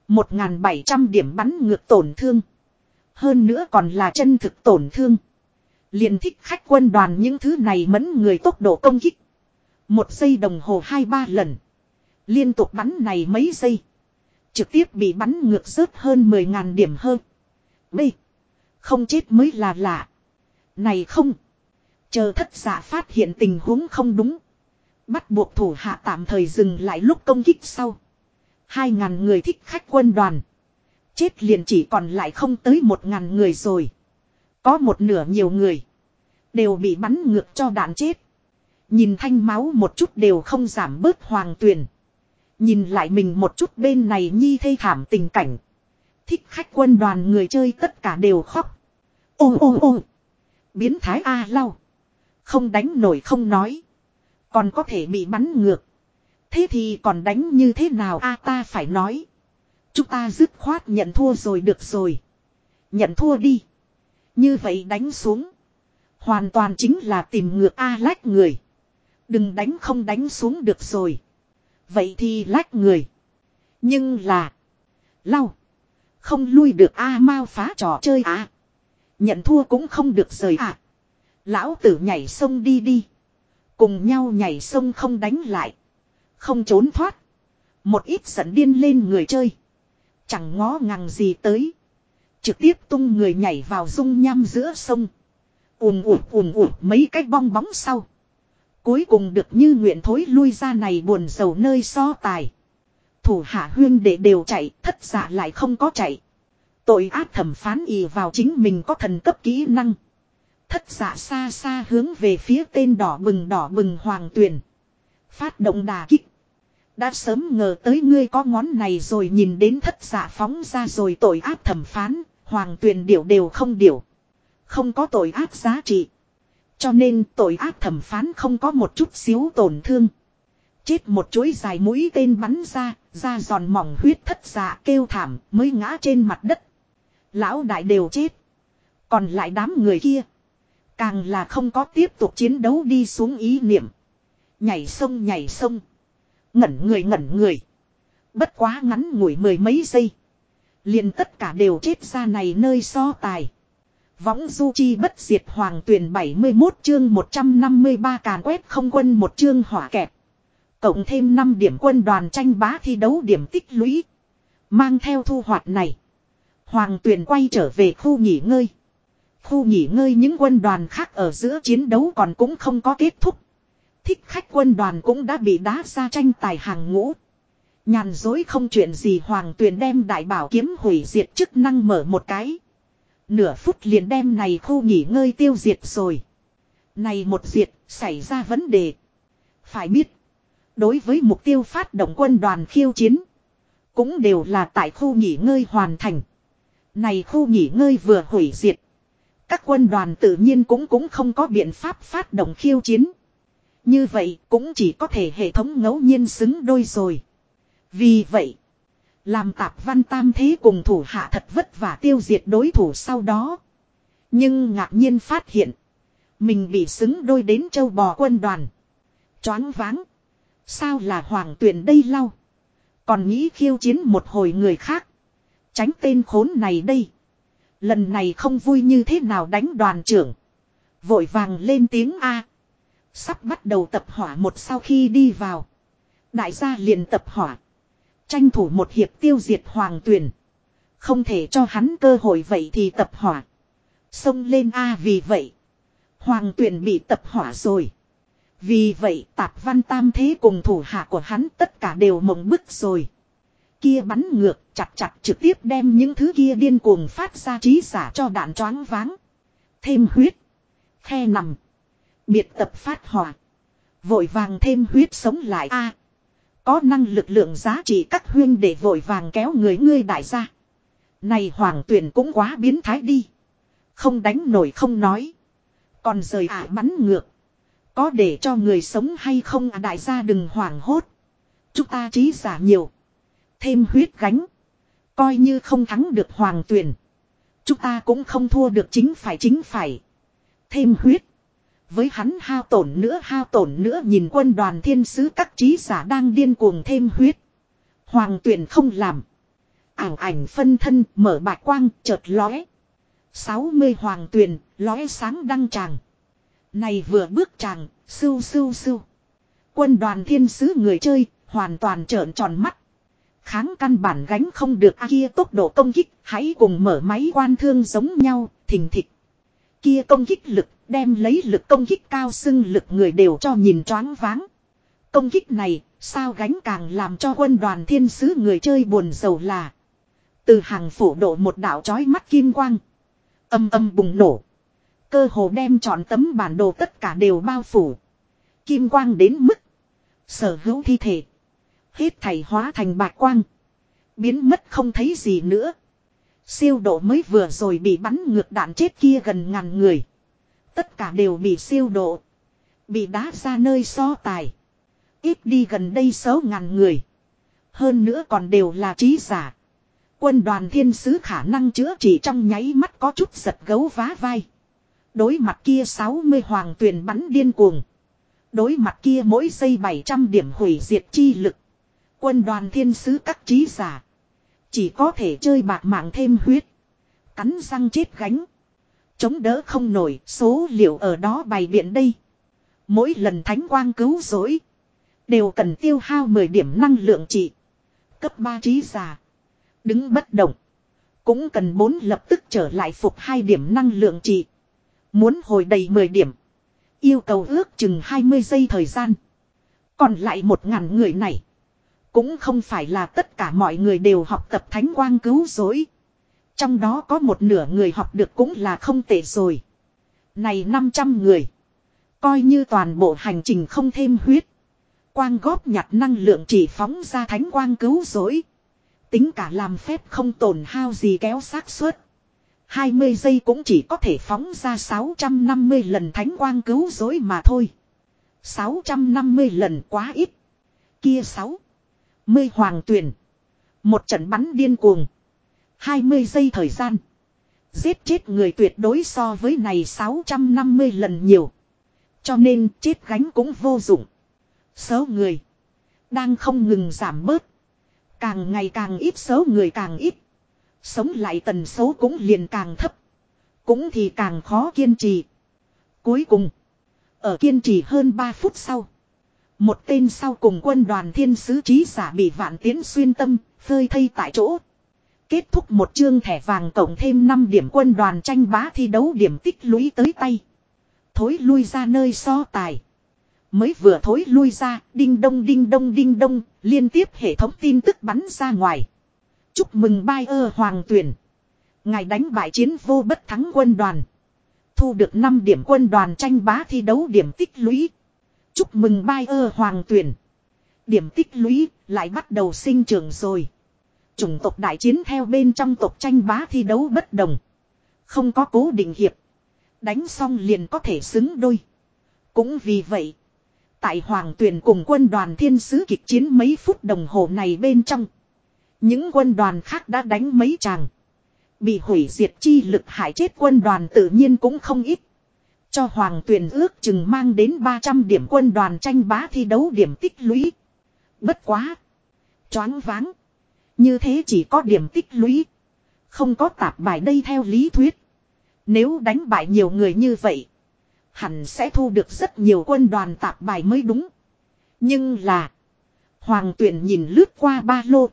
Speaker 1: 1.700 điểm bắn ngược tổn thương. Hơn nữa còn là chân thực tổn thương. liền thích khách quân đoàn những thứ này mẫn người tốc độ công kích. Một giây đồng hồ hai ba lần. Liên tục bắn này mấy giây. Trực tiếp bị bắn ngược rớt hơn 10.000 điểm hơn. B. Không chết mới là lạ. Này không. Chờ thất giả phát hiện tình huống không đúng. Bắt buộc thủ hạ tạm thời dừng lại lúc công kích sau. Hai ngàn người thích khách quân đoàn. Chết liền chỉ còn lại không tới một ngàn người rồi. Có một nửa nhiều người. Đều bị bắn ngược cho đạn chết. Nhìn thanh máu một chút đều không giảm bớt hoàng tuyền. Nhìn lại mình một chút bên này nhi thê thảm tình cảnh. Thích khách quân đoàn người chơi tất cả đều khóc. Ô ô ô. Biến thái A lau. Không đánh nổi không nói. Còn có thể bị bắn ngược. Thế thì còn đánh như thế nào a à, ta phải nói. Chúng ta dứt khoát nhận thua rồi được rồi. Nhận thua đi. Như vậy đánh xuống. Hoàn toàn chính là tìm ngược A à, lách người. Đừng đánh không đánh xuống được rồi. Vậy thì lách người. Nhưng là. Lau. Không lui được A à, mau phá trò chơi à. Nhận thua cũng không được rời à. Lão tử nhảy sông đi đi. Cùng nhau nhảy sông không đánh lại. Không trốn thoát. Một ít giận điên lên người chơi. Chẳng ngó ngàng gì tới. Trực tiếp tung người nhảy vào dung nham giữa sông. ùm ụt ùm ụt mấy cái bong bóng sau. Cuối cùng được như nguyện thối lui ra này buồn sầu nơi so tài. Thủ hạ huyên để đều chạy, thất giả lại không có chạy. Tội ác thẩm phán ì vào chính mình có thần cấp kỹ năng. Thất giả xa xa hướng về phía tên đỏ bừng đỏ bừng hoàng tuyền. Phát động đà kích. Đã sớm ngờ tới ngươi có ngón này rồi nhìn đến thất giả phóng ra rồi tội ác thẩm phán, hoàng tuyền điểu đều không điểu. Không có tội ác giá trị. Cho nên tội ác thẩm phán không có một chút xíu tổn thương. Chết một chuỗi dài mũi tên bắn ra, ra giòn mỏng huyết thất giả kêu thảm mới ngã trên mặt đất. Lão đại đều chết. Còn lại đám người kia. Càng là không có tiếp tục chiến đấu đi xuống ý niệm. Nhảy sông nhảy sông. Ngẩn người ngẩn người. Bất quá ngắn ngủi mười mấy giây. liền tất cả đều chết ra này nơi so tài. Võng du chi bất diệt hoàng tuyển 71 chương 153 càn quét không quân một chương hỏa kẹp. Cộng thêm 5 điểm quân đoàn tranh bá thi đấu điểm tích lũy. Mang theo thu hoạch này. Hoàng tuyển quay trở về khu nghỉ ngơi. Khu nghỉ ngơi những quân đoàn khác ở giữa chiến đấu còn cũng không có kết thúc. Thích khách quân đoàn cũng đã bị đá ra tranh tài hàng ngũ. Nhàn dối không chuyện gì hoàng tuyền đem đại bảo kiếm hủy diệt chức năng mở một cái. Nửa phút liền đem này khu nghỉ ngơi tiêu diệt rồi. Này một diệt, xảy ra vấn đề. Phải biết, đối với mục tiêu phát động quân đoàn khiêu chiến, cũng đều là tại khu nghỉ ngơi hoàn thành. Này khu nghỉ ngơi vừa hủy diệt. Các quân đoàn tự nhiên cũng cũng không có biện pháp phát động khiêu chiến. Như vậy cũng chỉ có thể hệ thống ngẫu nhiên xứng đôi rồi. Vì vậy, làm tạp văn tam thế cùng thủ hạ thật vất vả tiêu diệt đối thủ sau đó. Nhưng ngạc nhiên phát hiện, mình bị xứng đôi đến châu bò quân đoàn. Choáng váng. Sao là hoàng tuyển đây lau. Còn nghĩ khiêu chiến một hồi người khác. Tránh tên khốn này đây. Lần này không vui như thế nào đánh đoàn trưởng. Vội vàng lên tiếng A. Sắp bắt đầu tập hỏa một sau khi đi vào. Đại gia liền tập hỏa. Tranh thủ một hiệp tiêu diệt hoàng tuyển. Không thể cho hắn cơ hội vậy thì tập hỏa. Xông lên A vì vậy. Hoàng tuyển bị tập hỏa rồi. Vì vậy tạp văn tam thế cùng thủ hạ của hắn tất cả đều mộng bức rồi. Kia bắn ngược, chặt chặt trực tiếp đem những thứ kia điên cuồng phát ra trí giả cho đạn choáng váng. Thêm huyết. Khe nằm. Biệt tập phát hỏa. Vội vàng thêm huyết sống lại a Có năng lực lượng giá trị các huyên để vội vàng kéo người ngươi đại gia. Này hoàng tuyển cũng quá biến thái đi. Không đánh nổi không nói. Còn rời ả bắn ngược. Có để cho người sống hay không à đại gia đừng hoảng hốt. Chúng ta trí giả nhiều. Thêm huyết gánh. Coi như không thắng được hoàng tuyển. Chúng ta cũng không thua được chính phải chính phải. Thêm huyết. Với hắn hao tổn nữa hao tổn nữa nhìn quân đoàn thiên sứ các trí giả đang điên cuồng thêm huyết. Hoàng tuyển không làm. Ảo ảnh phân thân mở bạch quang chợt lóe. 60 hoàng tuyển lóe sáng đăng tràng. Này vừa bước tràng, sưu sưu sưu. Quân đoàn thiên sứ người chơi, hoàn toàn trợn tròn mắt. Kháng căn bản gánh không được a kia tốc độ công kích, hãy cùng mở máy quan thương giống nhau, thình thịch. Kia công kích lực, đem lấy lực công kích cao xưng lực người đều cho nhìn choáng váng. Công kích này, sao gánh càng làm cho quân đoàn thiên sứ người chơi buồn giàu là. Từ hàng phủ độ một đạo chói mắt kim quang. Âm âm bùng nổ. Cơ hồ đem chọn tấm bản đồ tất cả đều bao phủ. Kim quang đến mức. Sở hữu thi thể. Hết thảy hóa thành bạc quang. Biến mất không thấy gì nữa. Siêu độ mới vừa rồi bị bắn ngược đạn chết kia gần ngàn người. Tất cả đều bị siêu độ. Bị đá ra nơi so tài. Ít đi gần đây sáu ngàn người. Hơn nữa còn đều là trí giả. Quân đoàn thiên sứ khả năng chữa trị trong nháy mắt có chút giật gấu vá vai. Đối mặt kia 60 hoàng tuyển bắn điên cuồng. Đối mặt kia mỗi giây 700 điểm hủy diệt chi lực. Quân đoàn thiên sứ các trí giả. Chỉ có thể chơi bạc mạng thêm huyết. Cắn răng chết gánh. Chống đỡ không nổi, số liệu ở đó bày biện đây. Mỗi lần thánh quang cứu rỗi. Đều cần tiêu hao 10 điểm năng lượng trị. Cấp 3 trí giả. Đứng bất động. Cũng cần 4 lập tức trở lại phục 2 điểm năng lượng trị. Muốn hồi đầy 10 điểm. Yêu cầu ước chừng 20 giây thời gian. Còn lại 1.000 người này. Cũng không phải là tất cả mọi người đều học tập thánh quang cứu rỗi. Trong đó có một nửa người học được cũng là không tệ rồi. Này 500 người. Coi như toàn bộ hành trình không thêm huyết. Quang góp nhặt năng lượng chỉ phóng ra thánh quang cứu rỗi. Tính cả làm phép không tổn hao gì kéo xác suất. 20 giây cũng chỉ có thể phóng ra 650 lần thánh quang cứu rỗi mà thôi. 650 lần quá ít. Kia 6. Mươi hoàng tuyển. Một trận bắn điên cuồng. 20 giây thời gian. Giết chết người tuyệt đối so với này 650 lần nhiều. Cho nên chết gánh cũng vô dụng. Số người. Đang không ngừng giảm bớt. Càng ngày càng ít số người càng ít. Sống lại tần số cũng liền càng thấp. Cũng thì càng khó kiên trì. Cuối cùng. Ở kiên trì hơn 3 phút sau. Một tên sau cùng quân đoàn thiên sứ trí giả bị vạn tiến xuyên tâm, phơi thây tại chỗ. Kết thúc một chương thẻ vàng cộng thêm 5 điểm quân đoàn tranh bá thi đấu điểm tích lũy tới tay. Thối lui ra nơi so tài. Mới vừa thối lui ra, đinh đông đinh đông đinh đông, liên tiếp hệ thống tin tức bắn ra ngoài. Chúc mừng bai ơ hoàng tuyển. Ngài đánh bại chiến vô bất thắng quân đoàn. Thu được 5 điểm quân đoàn tranh bá thi đấu điểm tích lũy. Chúc mừng bai ơ hoàng tuyển. Điểm tích lũy lại bắt đầu sinh trưởng rồi. Chủng tộc đại chiến theo bên trong tộc tranh bá thi đấu bất đồng. Không có cố định hiệp. Đánh xong liền có thể xứng đôi. Cũng vì vậy. Tại hoàng tuyển cùng quân đoàn thiên sứ kịch chiến mấy phút đồng hồ này bên trong. Những quân đoàn khác đã đánh mấy tràng. Bị hủy diệt chi lực hại chết quân đoàn tự nhiên cũng không ít. Cho hoàng tuyển ước chừng mang đến 300 điểm quân đoàn tranh bá thi đấu điểm tích lũy. Bất quá. Choáng váng. Như thế chỉ có điểm tích lũy. Không có tạp bài đây theo lý thuyết. Nếu đánh bại nhiều người như vậy. Hẳn sẽ thu được rất nhiều quân đoàn tạp bài mới đúng. Nhưng là. Hoàng tuyển nhìn lướt qua ba lô.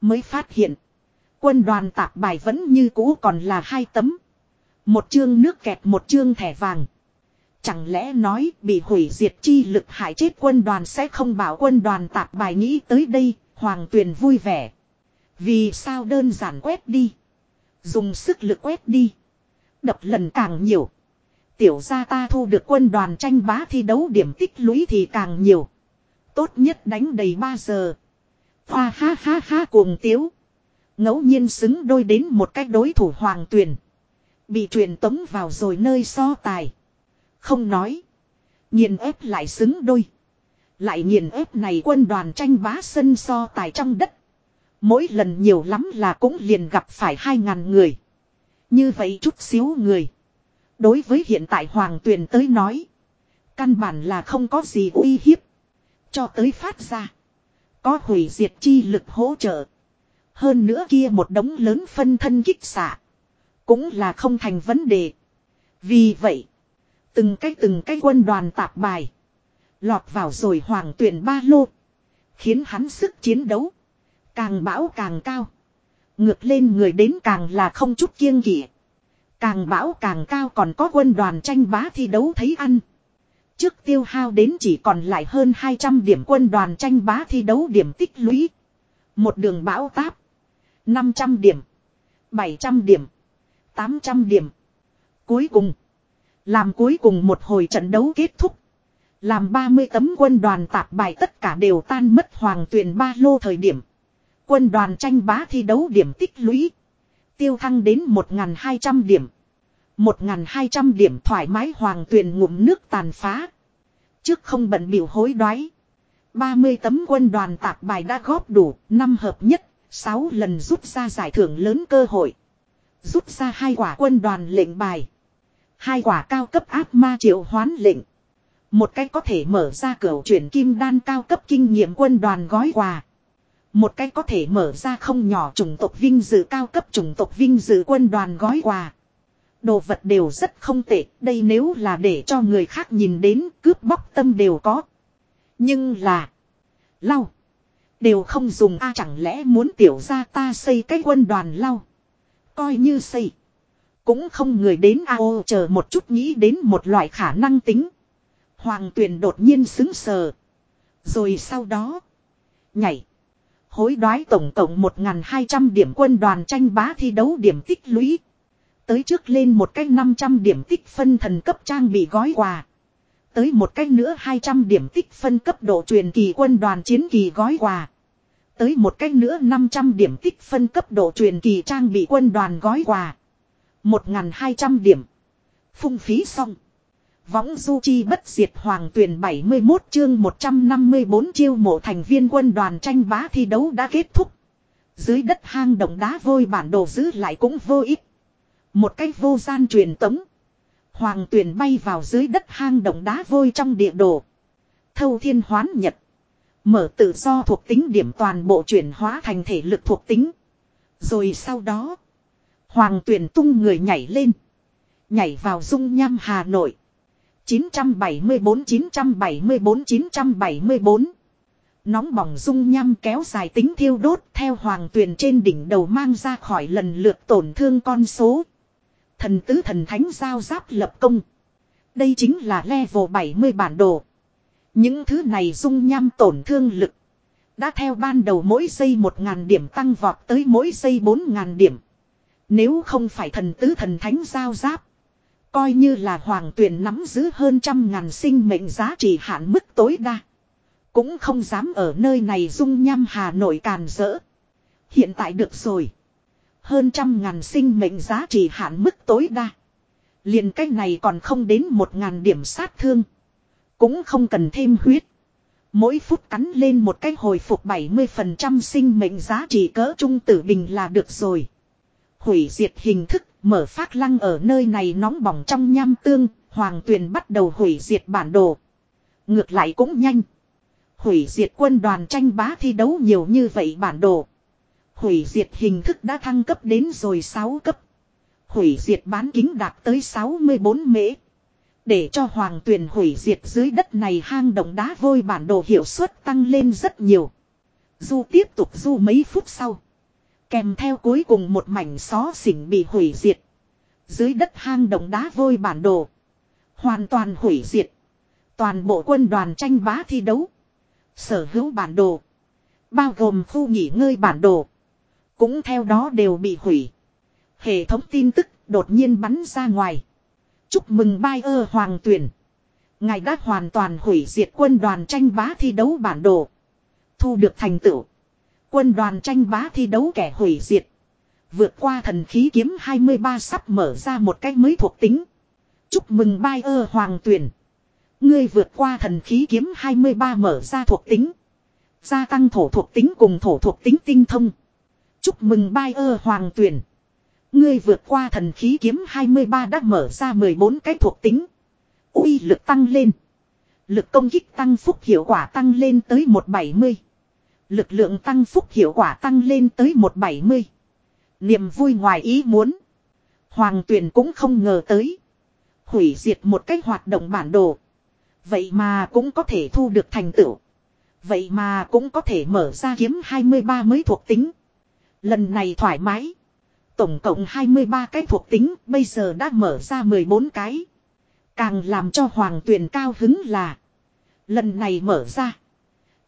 Speaker 1: Mới phát hiện. Quân đoàn tạp bài vẫn như cũ còn là hai tấm. Một chương nước kẹt một chương thẻ vàng. Chẳng lẽ nói bị hủy diệt chi lực hại chết quân đoàn sẽ không bảo quân đoàn tạp bài nghĩ tới đây, hoàng tuyền vui vẻ. Vì sao đơn giản quét đi. Dùng sức lực quét đi. Đập lần càng nhiều. Tiểu gia ta thu được quân đoàn tranh bá thi đấu điểm tích lũy thì càng nhiều. Tốt nhất đánh đầy 3 giờ. Hoa ha ha ha cuồng tiếu. ngẫu nhiên xứng đôi đến một cách đối thủ hoàng tuyển. Bị truyền tống vào rồi nơi so tài. Không nói. Nhìn ép lại xứng đôi. Lại nhìn ép này quân đoàn tranh bá sân so tài trong đất. Mỗi lần nhiều lắm là cũng liền gặp phải hai ngàn người. Như vậy chút xíu người. Đối với hiện tại Hoàng Tuyền tới nói. Căn bản là không có gì uy hiếp. Cho tới phát ra. Có hủy diệt chi lực hỗ trợ. Hơn nữa kia một đống lớn phân thân kích xạ. Cũng là không thành vấn đề. Vì vậy. Từng cái từng cái quân đoàn tạp bài. Lọt vào rồi hoàng tuyển ba lô. Khiến hắn sức chiến đấu. Càng bão càng cao. Ngược lên người đến càng là không chút kiêng kỵ. Càng bão càng cao còn có quân đoàn tranh bá thi đấu thấy ăn. Trước tiêu hao đến chỉ còn lại hơn 200 điểm quân đoàn tranh bá thi đấu điểm tích lũy. Một đường bão táp. 500 điểm. 700 điểm. 800 điểm. Cuối cùng. Làm cuối cùng một hồi trận đấu kết thúc. Làm 30 tấm quân đoàn tạp bài tất cả đều tan mất hoàng tuyển ba lô thời điểm. Quân đoàn tranh bá thi đấu điểm tích lũy. Tiêu thăng đến 1.200 điểm. 1.200 điểm thoải mái hoàng tuyển ngụm nước tàn phá. Trước không bận biểu hối đoái. 30 tấm quân đoàn tạp bài đã góp đủ, năm hợp nhất, 6 lần rút ra giải thưởng lớn cơ hội. Rút ra hai quả quân đoàn lệnh bài. Hai quả cao cấp áp ma triệu hoán lệnh. Một cách có thể mở ra cửa chuyển kim đan cao cấp kinh nghiệm quân đoàn gói quà. Một cách có thể mở ra không nhỏ chủng tộc vinh dự cao cấp chủng tộc vinh dự quân đoàn gói quà. Đồ vật đều rất không tệ, đây nếu là để cho người khác nhìn đến cướp bóc tâm đều có. Nhưng là... Lau. Đều không dùng a chẳng lẽ muốn tiểu ra ta xây cái quân đoàn lau. Coi như xây. Cũng không người đến a ô chờ một chút nghĩ đến một loại khả năng tính. Hoàng tuyền đột nhiên xứng sờ. Rồi sau đó. Nhảy. Hối đoái tổng cộng 1.200 điểm quân đoàn tranh bá thi đấu điểm tích lũy. Tới trước lên một cách 500 điểm tích phân thần cấp trang bị gói quà. Tới một cách nữa 200 điểm tích phân cấp độ truyền kỳ quân đoàn chiến kỳ gói quà. Tới một cách nữa 500 điểm tích phân cấp độ truyền kỳ trang bị quân đoàn gói quà. 1.200 điểm. Phung phí xong. Võng du chi bất diệt hoàng tuyển 71 chương 154 chiêu mộ thành viên quân đoàn tranh bá thi đấu đã kết thúc. Dưới đất hang động đá vôi bản đồ giữ lại cũng vô ích. Một cách vô gian truyền tống. Hoàng tuyển bay vào dưới đất hang động đá vôi trong địa đồ. Thâu thiên hoán nhật. Mở tự do thuộc tính điểm toàn bộ chuyển hóa thành thể lực thuộc tính. Rồi sau đó. Hoàng tuyển tung người nhảy lên. Nhảy vào dung nham Hà Nội. 974-974-974 Nóng bỏng dung nham kéo dài tính thiêu đốt theo hoàng tuyền trên đỉnh đầu mang ra khỏi lần lượt tổn thương con số. Thần tứ thần thánh giao giáp lập công. Đây chính là level 70 bản đồ. Những thứ này dung nham tổn thương lực. Đã theo ban đầu mỗi giây 1.000 điểm tăng vọt tới mỗi giây 4.000 điểm. Nếu không phải thần tứ thần thánh giao giáp. Coi như là hoàng tuyển nắm giữ hơn trăm ngàn sinh mệnh giá trị hạn mức tối đa. Cũng không dám ở nơi này dung nham Hà Nội càn rỡ. Hiện tại được rồi. Hơn trăm ngàn sinh mệnh giá trị hạn mức tối đa. liền cách này còn không đến một ngàn điểm sát thương. Cũng không cần thêm huyết. Mỗi phút cắn lên một cái hồi phục 70% sinh mệnh giá trị cỡ trung tử bình là được rồi. Hủy diệt hình thức Mở phát lăng ở nơi này nóng bỏng trong nham tương, hoàng tuyền bắt đầu hủy diệt bản đồ. Ngược lại cũng nhanh. Hủy diệt quân đoàn tranh bá thi đấu nhiều như vậy bản đồ. Hủy diệt hình thức đã thăng cấp đến rồi 6 cấp. Hủy diệt bán kính đạt tới 64 mễ. Để cho hoàng tuyền hủy diệt dưới đất này hang động đá vôi bản đồ hiệu suất tăng lên rất nhiều. Du tiếp tục du mấy phút sau. Kèm theo cuối cùng một mảnh xó xỉnh bị hủy diệt. Dưới đất hang động đá vôi bản đồ. Hoàn toàn hủy diệt. Toàn bộ quân đoàn tranh bá thi đấu. Sở hữu bản đồ. Bao gồm khu nghỉ ngơi bản đồ. Cũng theo đó đều bị hủy. Hệ thống tin tức đột nhiên bắn ra ngoài. Chúc mừng bai ơ hoàng tuyển. Ngài đã hoàn toàn hủy diệt quân đoàn tranh bá thi đấu bản đồ. Thu được thành tựu. Quân đoàn tranh bá thi đấu kẻ hủy diệt. Vượt qua thần khí kiếm 23 sắp mở ra một cách mới thuộc tính. Chúc mừng bai ơ hoàng tuyển. Ngươi vượt qua thần khí kiếm 23 mở ra thuộc tính. Gia tăng thổ thuộc tính cùng thổ thuộc tính tinh thông. Chúc mừng bai ơ hoàng tuyển. Ngươi vượt qua thần khí kiếm 23 đã mở ra 14 cái thuộc tính. uy lực tăng lên. Lực công kích tăng phúc hiệu quả tăng lên tới 170. Lực lượng tăng phúc hiệu quả tăng lên tới 170. Niềm vui ngoài ý muốn. Hoàng tuyển cũng không ngờ tới. Hủy diệt một cách hoạt động bản đồ. Vậy mà cũng có thể thu được thành tựu. Vậy mà cũng có thể mở ra kiếm 23 mới thuộc tính. Lần này thoải mái. Tổng cộng 23 cái thuộc tính, bây giờ đã mở ra 14 cái. Càng làm cho hoàng tuyển cao hứng là. Lần này mở ra.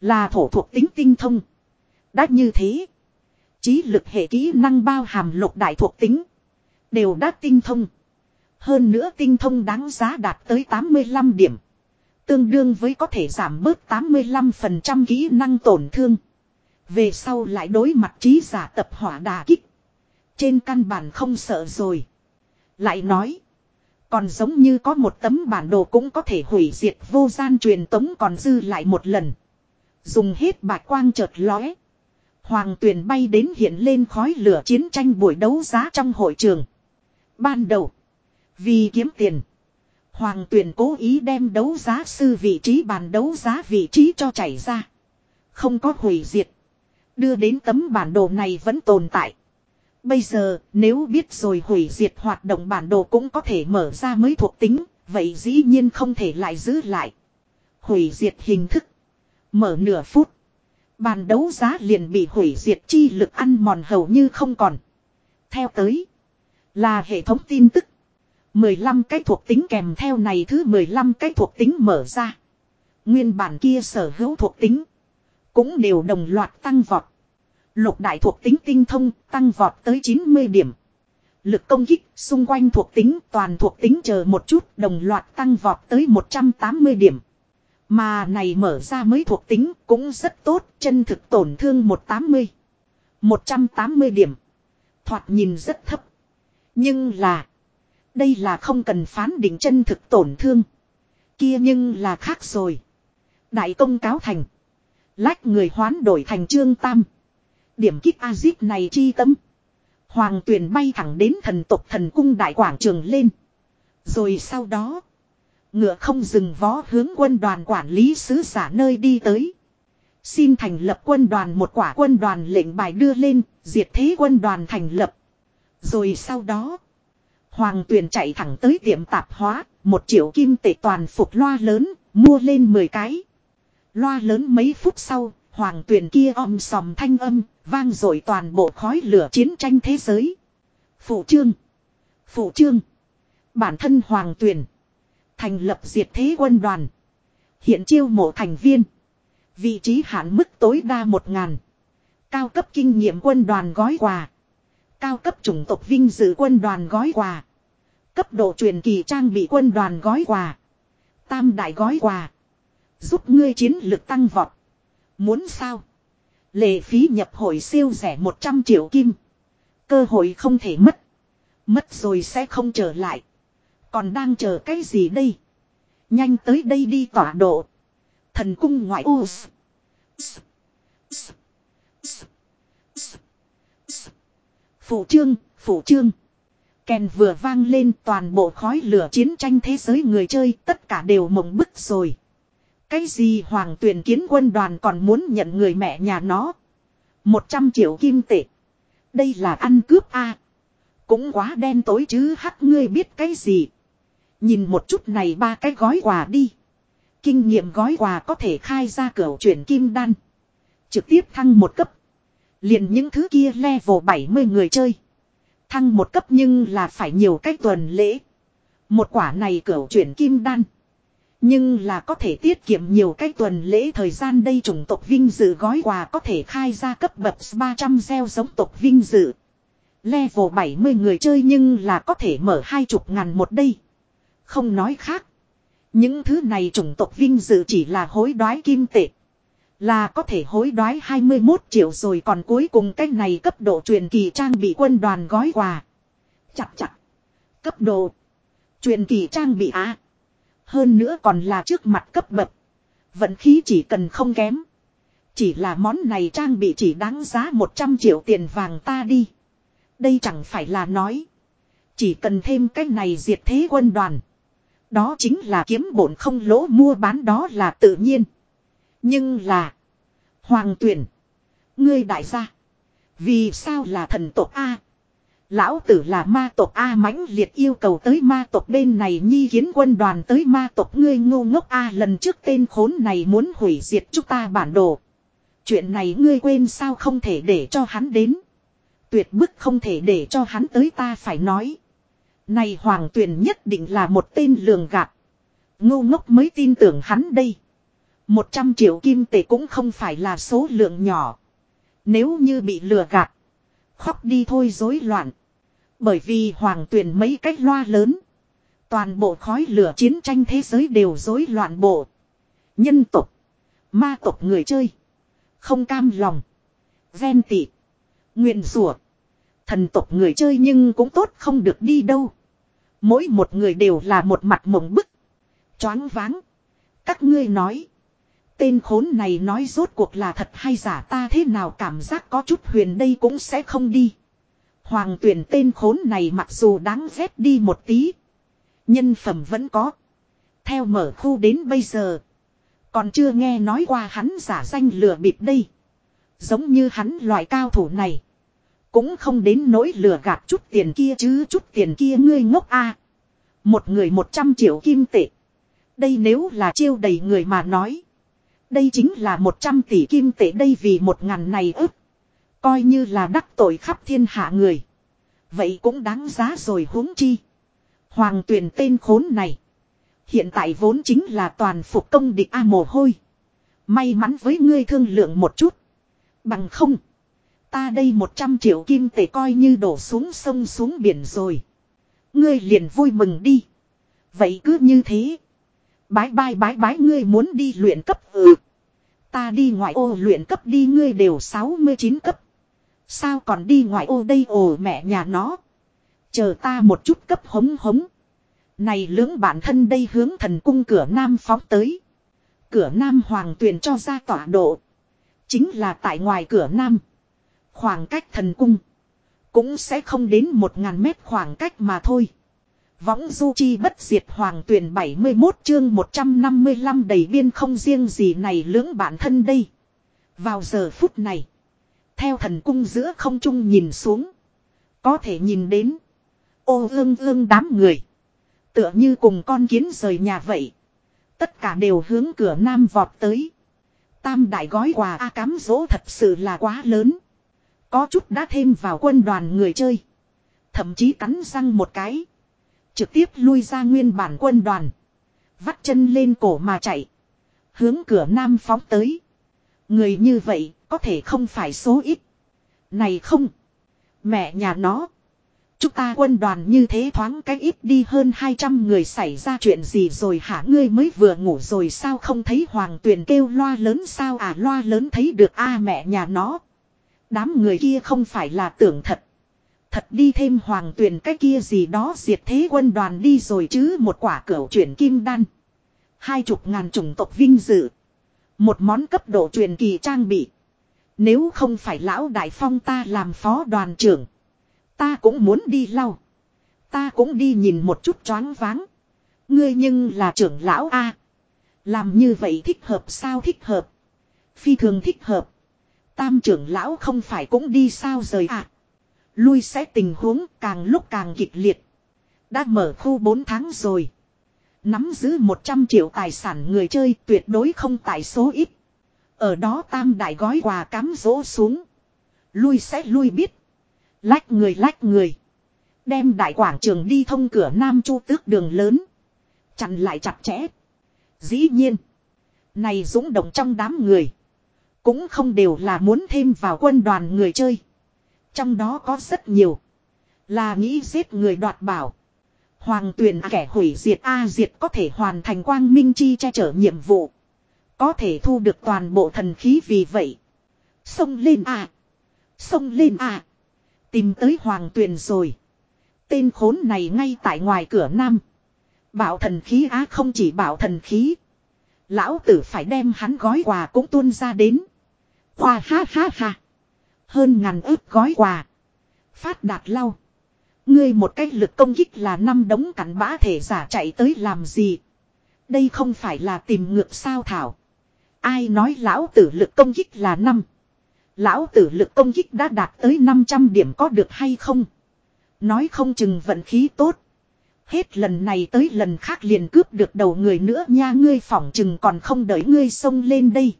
Speaker 1: Là thổ thuộc tính tinh thông. Đã như thế. Trí lực hệ kỹ năng bao hàm lục đại thuộc tính. Đều đã tinh thông. Hơn nữa tinh thông đáng giá đạt tới 85 điểm. Tương đương với có thể giảm bớt 85% kỹ năng tổn thương. Về sau lại đối mặt trí giả tập hỏa đà kích. Trên căn bản không sợ rồi. Lại nói. Còn giống như có một tấm bản đồ cũng có thể hủy diệt vô gian truyền tống còn dư lại một lần. Dùng hết bạch quang chợt lóe. Hoàng tuyển bay đến hiện lên khói lửa chiến tranh buổi đấu giá trong hội trường. Ban đầu. Vì kiếm tiền. Hoàng tuyển cố ý đem đấu giá sư vị trí bàn đấu giá vị trí cho chảy ra. Không có hủy diệt. Đưa đến tấm bản đồ này vẫn tồn tại. Bây giờ, nếu biết rồi hủy diệt hoạt động bản đồ cũng có thể mở ra mới thuộc tính. Vậy dĩ nhiên không thể lại giữ lại. Hủy diệt hình thức. Mở nửa phút. Bàn đấu giá liền bị hủy diệt chi lực ăn mòn hầu như không còn. Theo tới. Là hệ thống tin tức. 15 cái thuộc tính kèm theo này thứ 15 cái thuộc tính mở ra. Nguyên bản kia sở hữu thuộc tính. Cũng đều đồng loạt tăng vọt. Lục đại thuộc tính tinh thông, tăng vọt tới 90 điểm. Lực công kích xung quanh thuộc tính, toàn thuộc tính chờ một chút, đồng loạt tăng vọt tới 180 điểm. Mà này mở ra mới thuộc tính cũng rất tốt, chân thực tổn thương 180. 180 điểm. Thoạt nhìn rất thấp. Nhưng là. Đây là không cần phán định chân thực tổn thương. Kia nhưng là khác rồi. Đại công cáo thành. Lách người hoán đổi thành trương tam. Điểm kích A-zip này chi tâm. Hoàng tuyền bay thẳng đến thần tộc thần cung đại quảng trường lên. Rồi sau đó. Ngựa không dừng vó hướng quân đoàn quản lý sứ giả nơi đi tới. Xin thành lập quân đoàn một quả quân đoàn lệnh bài đưa lên, diệt thế quân đoàn thành lập. Rồi sau đó. Hoàng tuyền chạy thẳng tới tiệm tạp hóa, một triệu kim tệ toàn phục loa lớn, mua lên 10 cái. Loa lớn mấy phút sau, hoàng tuyền kia om sòm thanh âm, vang dội toàn bộ khói lửa chiến tranh thế giới. Phụ trương. Phụ trương. Bản thân hoàng tuyền. Thành lập diệt thế quân đoàn. Hiện chiêu mộ thành viên. Vị trí hạn mức tối đa một ngàn. Cao cấp kinh nghiệm quân đoàn gói quà. Cao cấp chủng tộc vinh dự quân đoàn gói quà. Cấp độ truyền kỳ trang bị quân đoàn gói quà. Tam đại gói quà. Giúp ngươi chiến lực tăng vọt. Muốn sao? Lệ phí nhập hội siêu rẻ 100 triệu kim. Cơ hội không thể mất. Mất rồi sẽ không trở lại. Còn đang chờ cái gì đây? Nhanh tới đây đi tỏa độ. Thần cung ngoại ô. Phụ trương, phụ trương. Kèn vừa vang lên toàn bộ khói lửa chiến tranh thế giới người chơi tất cả đều mộng bức rồi. Cái gì hoàng tuyển kiến quân đoàn còn muốn nhận người mẹ nhà nó. 100 triệu kim tệ. Đây là ăn cướp a Cũng quá đen tối chứ hắc ngươi biết cái gì. Nhìn một chút này ba cái gói quà đi. Kinh nghiệm gói quà có thể khai ra cửa chuyển kim đan. Trực tiếp thăng một cấp. Liền những thứ kia level 70 người chơi. Thăng một cấp nhưng là phải nhiều cách tuần lễ. Một quả này cửa chuyển kim đan. Nhưng là có thể tiết kiệm nhiều cách tuần lễ thời gian đây chủng tộc vinh dự gói quà có thể khai ra cấp bậc 300 gieo giống tộc vinh dự. Level 70 người chơi nhưng là có thể mở hai chục ngàn một đây. Không nói khác. Những thứ này chủng tộc vinh dự chỉ là hối đoái kim tệ. Là có thể hối đoái 21 triệu rồi còn cuối cùng cái này cấp độ truyền kỳ trang bị quân đoàn gói quà. Chặt chặt. Cấp độ. Truyền kỳ trang bị á. Hơn nữa còn là trước mặt cấp bậc. Vận khí chỉ cần không kém. Chỉ là món này trang bị chỉ đáng giá 100 triệu tiền vàng ta đi. Đây chẳng phải là nói. Chỉ cần thêm cái này diệt thế quân đoàn. Đó chính là kiếm bổn không lỗ mua bán đó là tự nhiên. Nhưng là. Hoàng tuyển. Ngươi đại gia. Vì sao là thần tộc A. Lão tử là ma tộc A mãnh liệt yêu cầu tới ma tộc bên này nhi kiến quân đoàn tới ma tộc ngươi ngô ngốc A lần trước tên khốn này muốn hủy diệt chúng ta bản đồ. Chuyện này ngươi quên sao không thể để cho hắn đến. Tuyệt bức không thể để cho hắn tới ta phải nói. Này hoàng tuyển nhất định là một tên lường gạt. Ngô ngốc mới tin tưởng hắn đây. Một trăm triệu kim tệ cũng không phải là số lượng nhỏ. Nếu như bị lừa gạt. Khóc đi thôi rối loạn. Bởi vì hoàng tuyển mấy cách loa lớn. Toàn bộ khói lửa chiến tranh thế giới đều rối loạn bộ. Nhân tục. Ma tộc người chơi. Không cam lòng. Ven tị. Nguyện rủa Thần tộc người chơi nhưng cũng tốt không được đi đâu. Mỗi một người đều là một mặt mộng bức. Choáng váng. Các ngươi nói. Tên khốn này nói rốt cuộc là thật hay giả ta thế nào cảm giác có chút huyền đây cũng sẽ không đi. Hoàng tuyển tên khốn này mặc dù đáng ghét đi một tí. Nhân phẩm vẫn có. Theo mở khu đến bây giờ. Còn chưa nghe nói qua hắn giả danh lừa bịp đây. Giống như hắn loại cao thủ này. Cũng không đến nỗi lừa gạt chút tiền kia chứ chút tiền kia ngươi ngốc a Một người một trăm triệu kim tệ. Đây nếu là chiêu đầy người mà nói. Đây chính là một trăm tỷ kim tệ đây vì một ngàn này ức. Coi như là đắc tội khắp thiên hạ người. Vậy cũng đáng giá rồi huống chi. Hoàng tuyển tên khốn này. Hiện tại vốn chính là toàn phục công địch A mồ hôi. May mắn với ngươi thương lượng một chút. Bằng không. Ta đây 100 triệu kim tệ coi như đổ xuống sông xuống biển rồi. Ngươi liền vui mừng đi. Vậy cứ như thế. Bái bai bái bái ngươi muốn đi luyện cấp ừ. Ta đi ngoại ô luyện cấp đi ngươi đều 69 cấp. Sao còn đi ngoại ô đây ồ mẹ nhà nó. Chờ ta một chút cấp hống hống. Này lưỡng bản thân đây hướng thần cung cửa nam phóng tới. Cửa nam hoàng tuyền cho ra tọa độ. Chính là tại ngoài cửa nam. Khoảng cách thần cung. Cũng sẽ không đến một ngàn mét khoảng cách mà thôi. Võng du chi bất diệt hoàng tuyển 71 chương 155 đầy biên không riêng gì này lưỡng bản thân đây. Vào giờ phút này. Theo thần cung giữa không trung nhìn xuống. Có thể nhìn đến. Ô ương ương đám người. Tựa như cùng con kiến rời nhà vậy. Tất cả đều hướng cửa nam vọt tới. Tam đại gói quà A cám dỗ thật sự là quá lớn. Có chút đã thêm vào quân đoàn người chơi. Thậm chí cắn răng một cái. Trực tiếp lui ra nguyên bản quân đoàn. Vắt chân lên cổ mà chạy. Hướng cửa nam phóng tới. Người như vậy có thể không phải số ít. Này không. Mẹ nhà nó. Chúng ta quân đoàn như thế thoáng cái ít đi hơn 200 người xảy ra chuyện gì rồi hả ngươi mới vừa ngủ rồi sao không thấy hoàng tuyền kêu loa lớn sao à loa lớn thấy được a mẹ nhà nó. Đám người kia không phải là tưởng thật. Thật đi thêm hoàng tuyền cái kia gì đó diệt thế quân đoàn đi rồi chứ một quả cửu chuyển kim đan. Hai chục ngàn chủng tộc vinh dự. Một món cấp độ truyền kỳ trang bị. Nếu không phải lão đại phong ta làm phó đoàn trưởng. Ta cũng muốn đi lau. Ta cũng đi nhìn một chút choáng váng. Ngươi nhưng là trưởng lão A. Làm như vậy thích hợp sao thích hợp. Phi thường thích hợp. Tam trưởng lão không phải cũng đi sao rời à. Lui sẽ tình huống càng lúc càng kịch liệt. Đã mở khu 4 tháng rồi. Nắm giữ 100 triệu tài sản người chơi tuyệt đối không tại số ít. Ở đó tam đại gói quà cắm rỗ xuống. Lui sẽ lui biết. Lách người lách người. Đem đại quảng trường đi thông cửa Nam Chu tước đường lớn. Chặn lại chặt chẽ. Dĩ nhiên. Này dũng động trong đám người. Cũng không đều là muốn thêm vào quân đoàn người chơi. Trong đó có rất nhiều. Là nghĩ giết người đoạt bảo. Hoàng tuyền kẻ hủy diệt A diệt có thể hoàn thành quang minh chi che chở nhiệm vụ. Có thể thu được toàn bộ thần khí vì vậy. Xông lên à. Xông lên à. Tìm tới hoàng tuyền rồi. Tên khốn này ngay tại ngoài cửa nam. Bảo thần khí á không chỉ bảo thần khí. Lão tử phải đem hắn gói quà cũng tuôn ra đến. Khoa ha ha ha. Hơn ngàn ước gói quà. Phát đạt lau. Ngươi một cách lực công kích là năm đống cắn bã thể giả chạy tới làm gì. Đây không phải là tìm ngược sao thảo. Ai nói lão tử lực công kích là năm. Lão tử lực công kích đã đạt tới 500 điểm có được hay không? Nói không chừng vận khí tốt. Hết lần này tới lần khác liền cướp được đầu người nữa nha, ngươi phỏng chừng còn không đợi ngươi xông lên đây.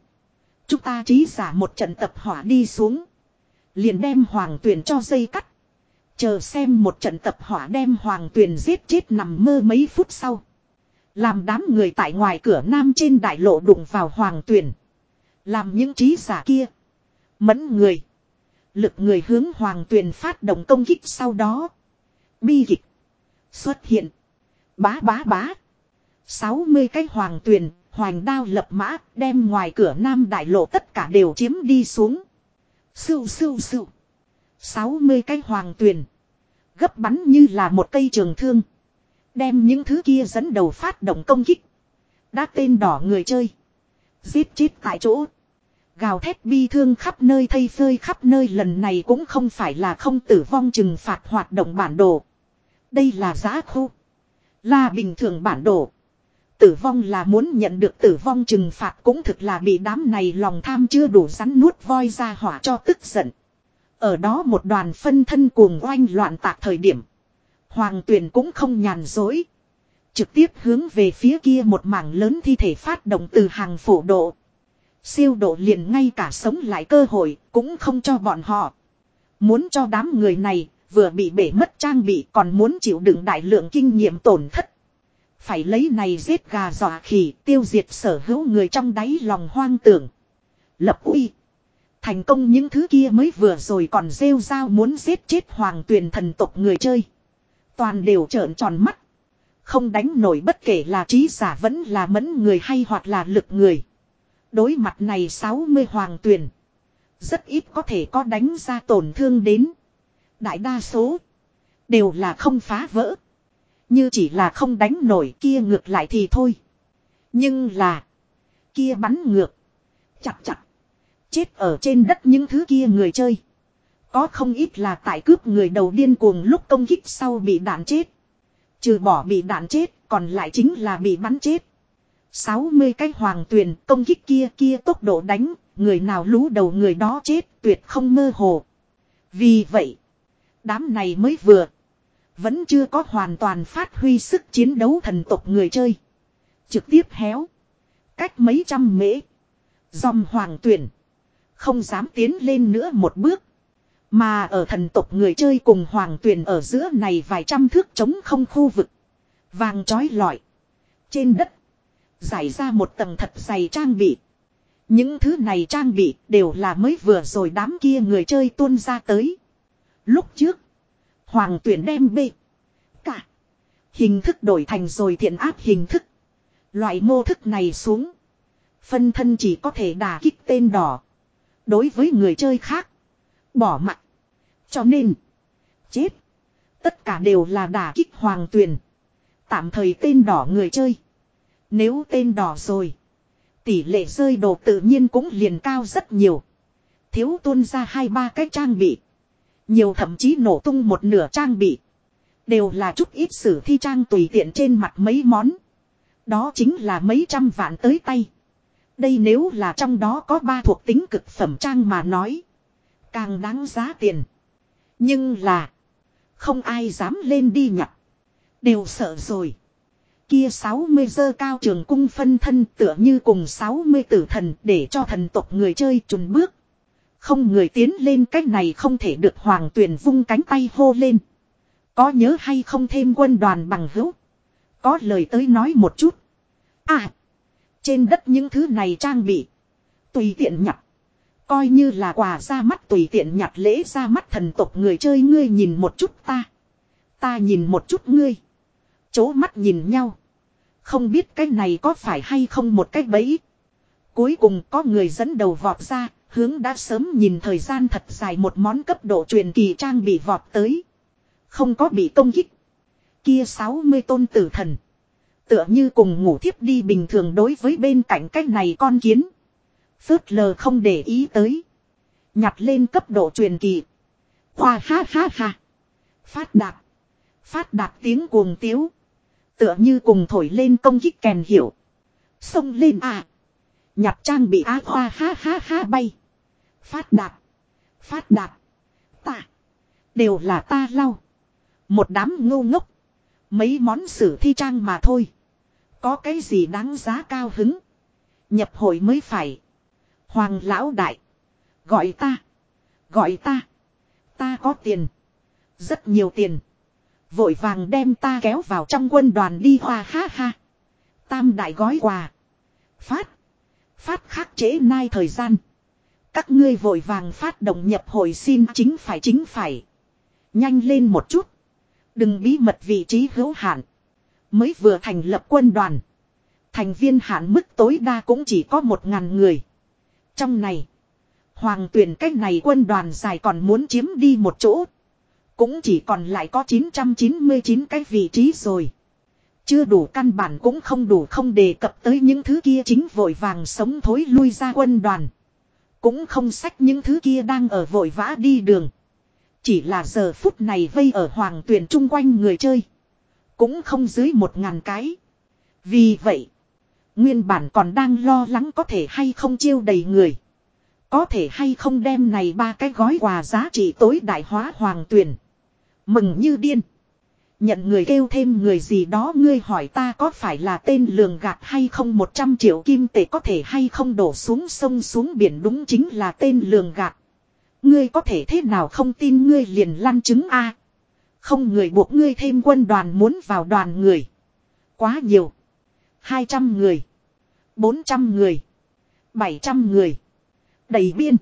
Speaker 1: Chúng ta trí giả một trận tập hỏa đi xuống. Liền đem hoàng Tuyền cho dây cắt. Chờ xem một trận tập hỏa đem hoàng Tuyền giết chết nằm mơ mấy phút sau. Làm đám người tại ngoài cửa nam trên đại lộ đụng vào hoàng Tuyền, Làm những trí giả kia. Mẫn người. Lực người hướng hoàng Tuyền phát động công kích sau đó. Bi kịch. Xuất hiện. Bá bá bá. 60 cái hoàng Tuyền, hoành đao lập mã, đem ngoài cửa nam đại lộ tất cả đều chiếm đi xuống. Sưu sưu sưu. 60 cái hoàng tuyển. Gấp bắn như là một cây trường thương. Đem những thứ kia dẫn đầu phát động công kích. Đã tên đỏ người chơi. Giết chết tại chỗ. Gào thét bi thương khắp nơi, thây phơi khắp nơi lần này cũng không phải là không tử vong trừng phạt hoạt động bản đồ. Đây là giá khu. Là bình thường bản đồ. Tử vong là muốn nhận được tử vong trừng phạt cũng thực là bị đám này lòng tham chưa đủ rắn nuốt voi ra hỏa cho tức giận. Ở đó một đoàn phân thân cuồng oanh loạn tạc thời điểm. Hoàng tuyển cũng không nhàn dối. Trực tiếp hướng về phía kia một mảng lớn thi thể phát động từ hàng phổ độ. Siêu độ liền ngay cả sống lại cơ hội cũng không cho bọn họ. Muốn cho đám người này vừa bị bể mất trang bị còn muốn chịu đựng đại lượng kinh nghiệm tổn thất. Phải lấy này giết gà dọa khỉ, tiêu diệt sở hữu người trong đáy lòng hoang tưởng. Lập uy. Thành công những thứ kia mới vừa rồi còn rêu rao muốn giết chết hoàng tuyền thần tộc người chơi. Toàn đều trợn tròn mắt. Không đánh nổi bất kể là trí giả vẫn là mẫn người hay hoặc là lực người. Đối mặt này 60 hoàng tuyền Rất ít có thể có đánh ra tổn thương đến. Đại đa số. Đều là không phá vỡ. Như chỉ là không đánh nổi kia ngược lại thì thôi. Nhưng là. Kia bắn ngược. Chặt chặt. Chết ở trên đất những thứ kia người chơi. Có không ít là tại cướp người đầu điên cuồng lúc công kích sau bị đạn chết. Trừ bỏ bị đạn chết, còn lại chính là bị bắn chết. 60 cái hoàng tuyền công kích kia kia tốc độ đánh, người nào lú đầu người đó chết tuyệt không mơ hồ. Vì vậy, đám này mới vừa, vẫn chưa có hoàn toàn phát huy sức chiến đấu thần tộc người chơi. Trực tiếp héo, cách mấy trăm mễ, dòng hoàng tuyển, không dám tiến lên nữa một bước. Mà ở thần tộc người chơi cùng hoàng tuyển ở giữa này vài trăm thước trống không khu vực. Vàng trói lọi. Trên đất. Giải ra một tầng thật dày trang bị. Những thứ này trang bị đều là mới vừa rồi đám kia người chơi tuôn ra tới. Lúc trước. Hoàng tuyển đem bê. Cả. Hình thức đổi thành rồi thiện áp hình thức. Loại mô thức này xuống. Phân thân chỉ có thể đà kích tên đỏ. Đối với người chơi khác. Bỏ mặt. Cho nên. Chết. Tất cả đều là đả kích hoàng tuyền. Tạm thời tên đỏ người chơi. Nếu tên đỏ rồi. Tỷ lệ rơi đồ tự nhiên cũng liền cao rất nhiều. Thiếu tuôn ra hai ba cái trang bị. Nhiều thậm chí nổ tung một nửa trang bị. Đều là chút ít sử thi trang tùy tiện trên mặt mấy món. Đó chính là mấy trăm vạn tới tay. Đây nếu là trong đó có ba thuộc tính cực phẩm trang mà nói. Càng đáng giá tiền. Nhưng là. Không ai dám lên đi nhặt. Đều sợ rồi. Kia 60 dơ cao trường cung phân thân tựa như cùng 60 tử thần để cho thần tộc người chơi trùn bước. Không người tiến lên cách này không thể được hoàng tuyền vung cánh tay hô lên. Có nhớ hay không thêm quân đoàn bằng hữu. Có lời tới nói một chút. À. Trên đất những thứ này trang bị. Tùy tiện nhặt. Coi như là quà ra mắt tùy tiện nhặt lễ ra mắt thần tộc người chơi ngươi nhìn một chút ta. Ta nhìn một chút ngươi. chố mắt nhìn nhau. Không biết cái này có phải hay không một cái bẫy. Cuối cùng có người dẫn đầu vọt ra, hướng đã sớm nhìn thời gian thật dài một món cấp độ truyền kỳ trang bị vọt tới. Không có bị công kích. Kia 60 tôn tử thần. Tựa như cùng ngủ thiếp đi bình thường đối với bên cạnh cách này con kiến. Phớt lờ không để ý tới. Nhặt lên cấp độ truyền kỳ. khoa ha ha ha. Phát đạt. Phát đạt tiếng cuồng tiếu. Tựa như cùng thổi lên công kích kèn hiểu. Xông lên à. Nhặt trang bị á khoa ha ha ha bay. Phát đạt. Phát đạt. Ta. Đều là ta lau. Một đám ngu ngốc. Mấy món sử thi trang mà thôi. Có cái gì đáng giá cao hứng. Nhập hội mới phải. Hoàng lão đại. Gọi ta. Gọi ta. Ta có tiền. Rất nhiều tiền. Vội vàng đem ta kéo vào trong quân đoàn đi hoa ha ha. Tam đại gói quà. Phát. Phát khắc chế nai thời gian. Các ngươi vội vàng phát động nhập hội xin chính phải chính phải. Nhanh lên một chút. Đừng bí mật vị trí hữu hạn. Mới vừa thành lập quân đoàn. Thành viên hạn mức tối đa cũng chỉ có một ngàn người. Trong này. Hoàng tuyển cách này quân đoàn dài còn muốn chiếm đi một chỗ. Cũng chỉ còn lại có 999 cái vị trí rồi. Chưa đủ căn bản cũng không đủ không đề cập tới những thứ kia chính vội vàng sống thối lui ra quân đoàn. Cũng không sách những thứ kia đang ở vội vã đi đường. Chỉ là giờ phút này vây ở hoàng tuyển chung quanh người chơi. Cũng không dưới một ngàn cái. Vì vậy, nguyên bản còn đang lo lắng có thể hay không chiêu đầy người. Có thể hay không đem này ba cái gói quà giá trị tối đại hóa hoàng tuyển. Mừng như điên. Nhận người kêu thêm người gì đó, ngươi hỏi ta có phải là tên lường gạt hay không 100 triệu kim tệ có thể hay không đổ xuống sông xuống biển đúng chính là tên lường gạt. Ngươi có thể thế nào không tin ngươi liền lăn chứng A. Không, người buộc ngươi thêm quân đoàn muốn vào đoàn người. Quá nhiều. 200 người. 400 người. 700 người. Đầy biên.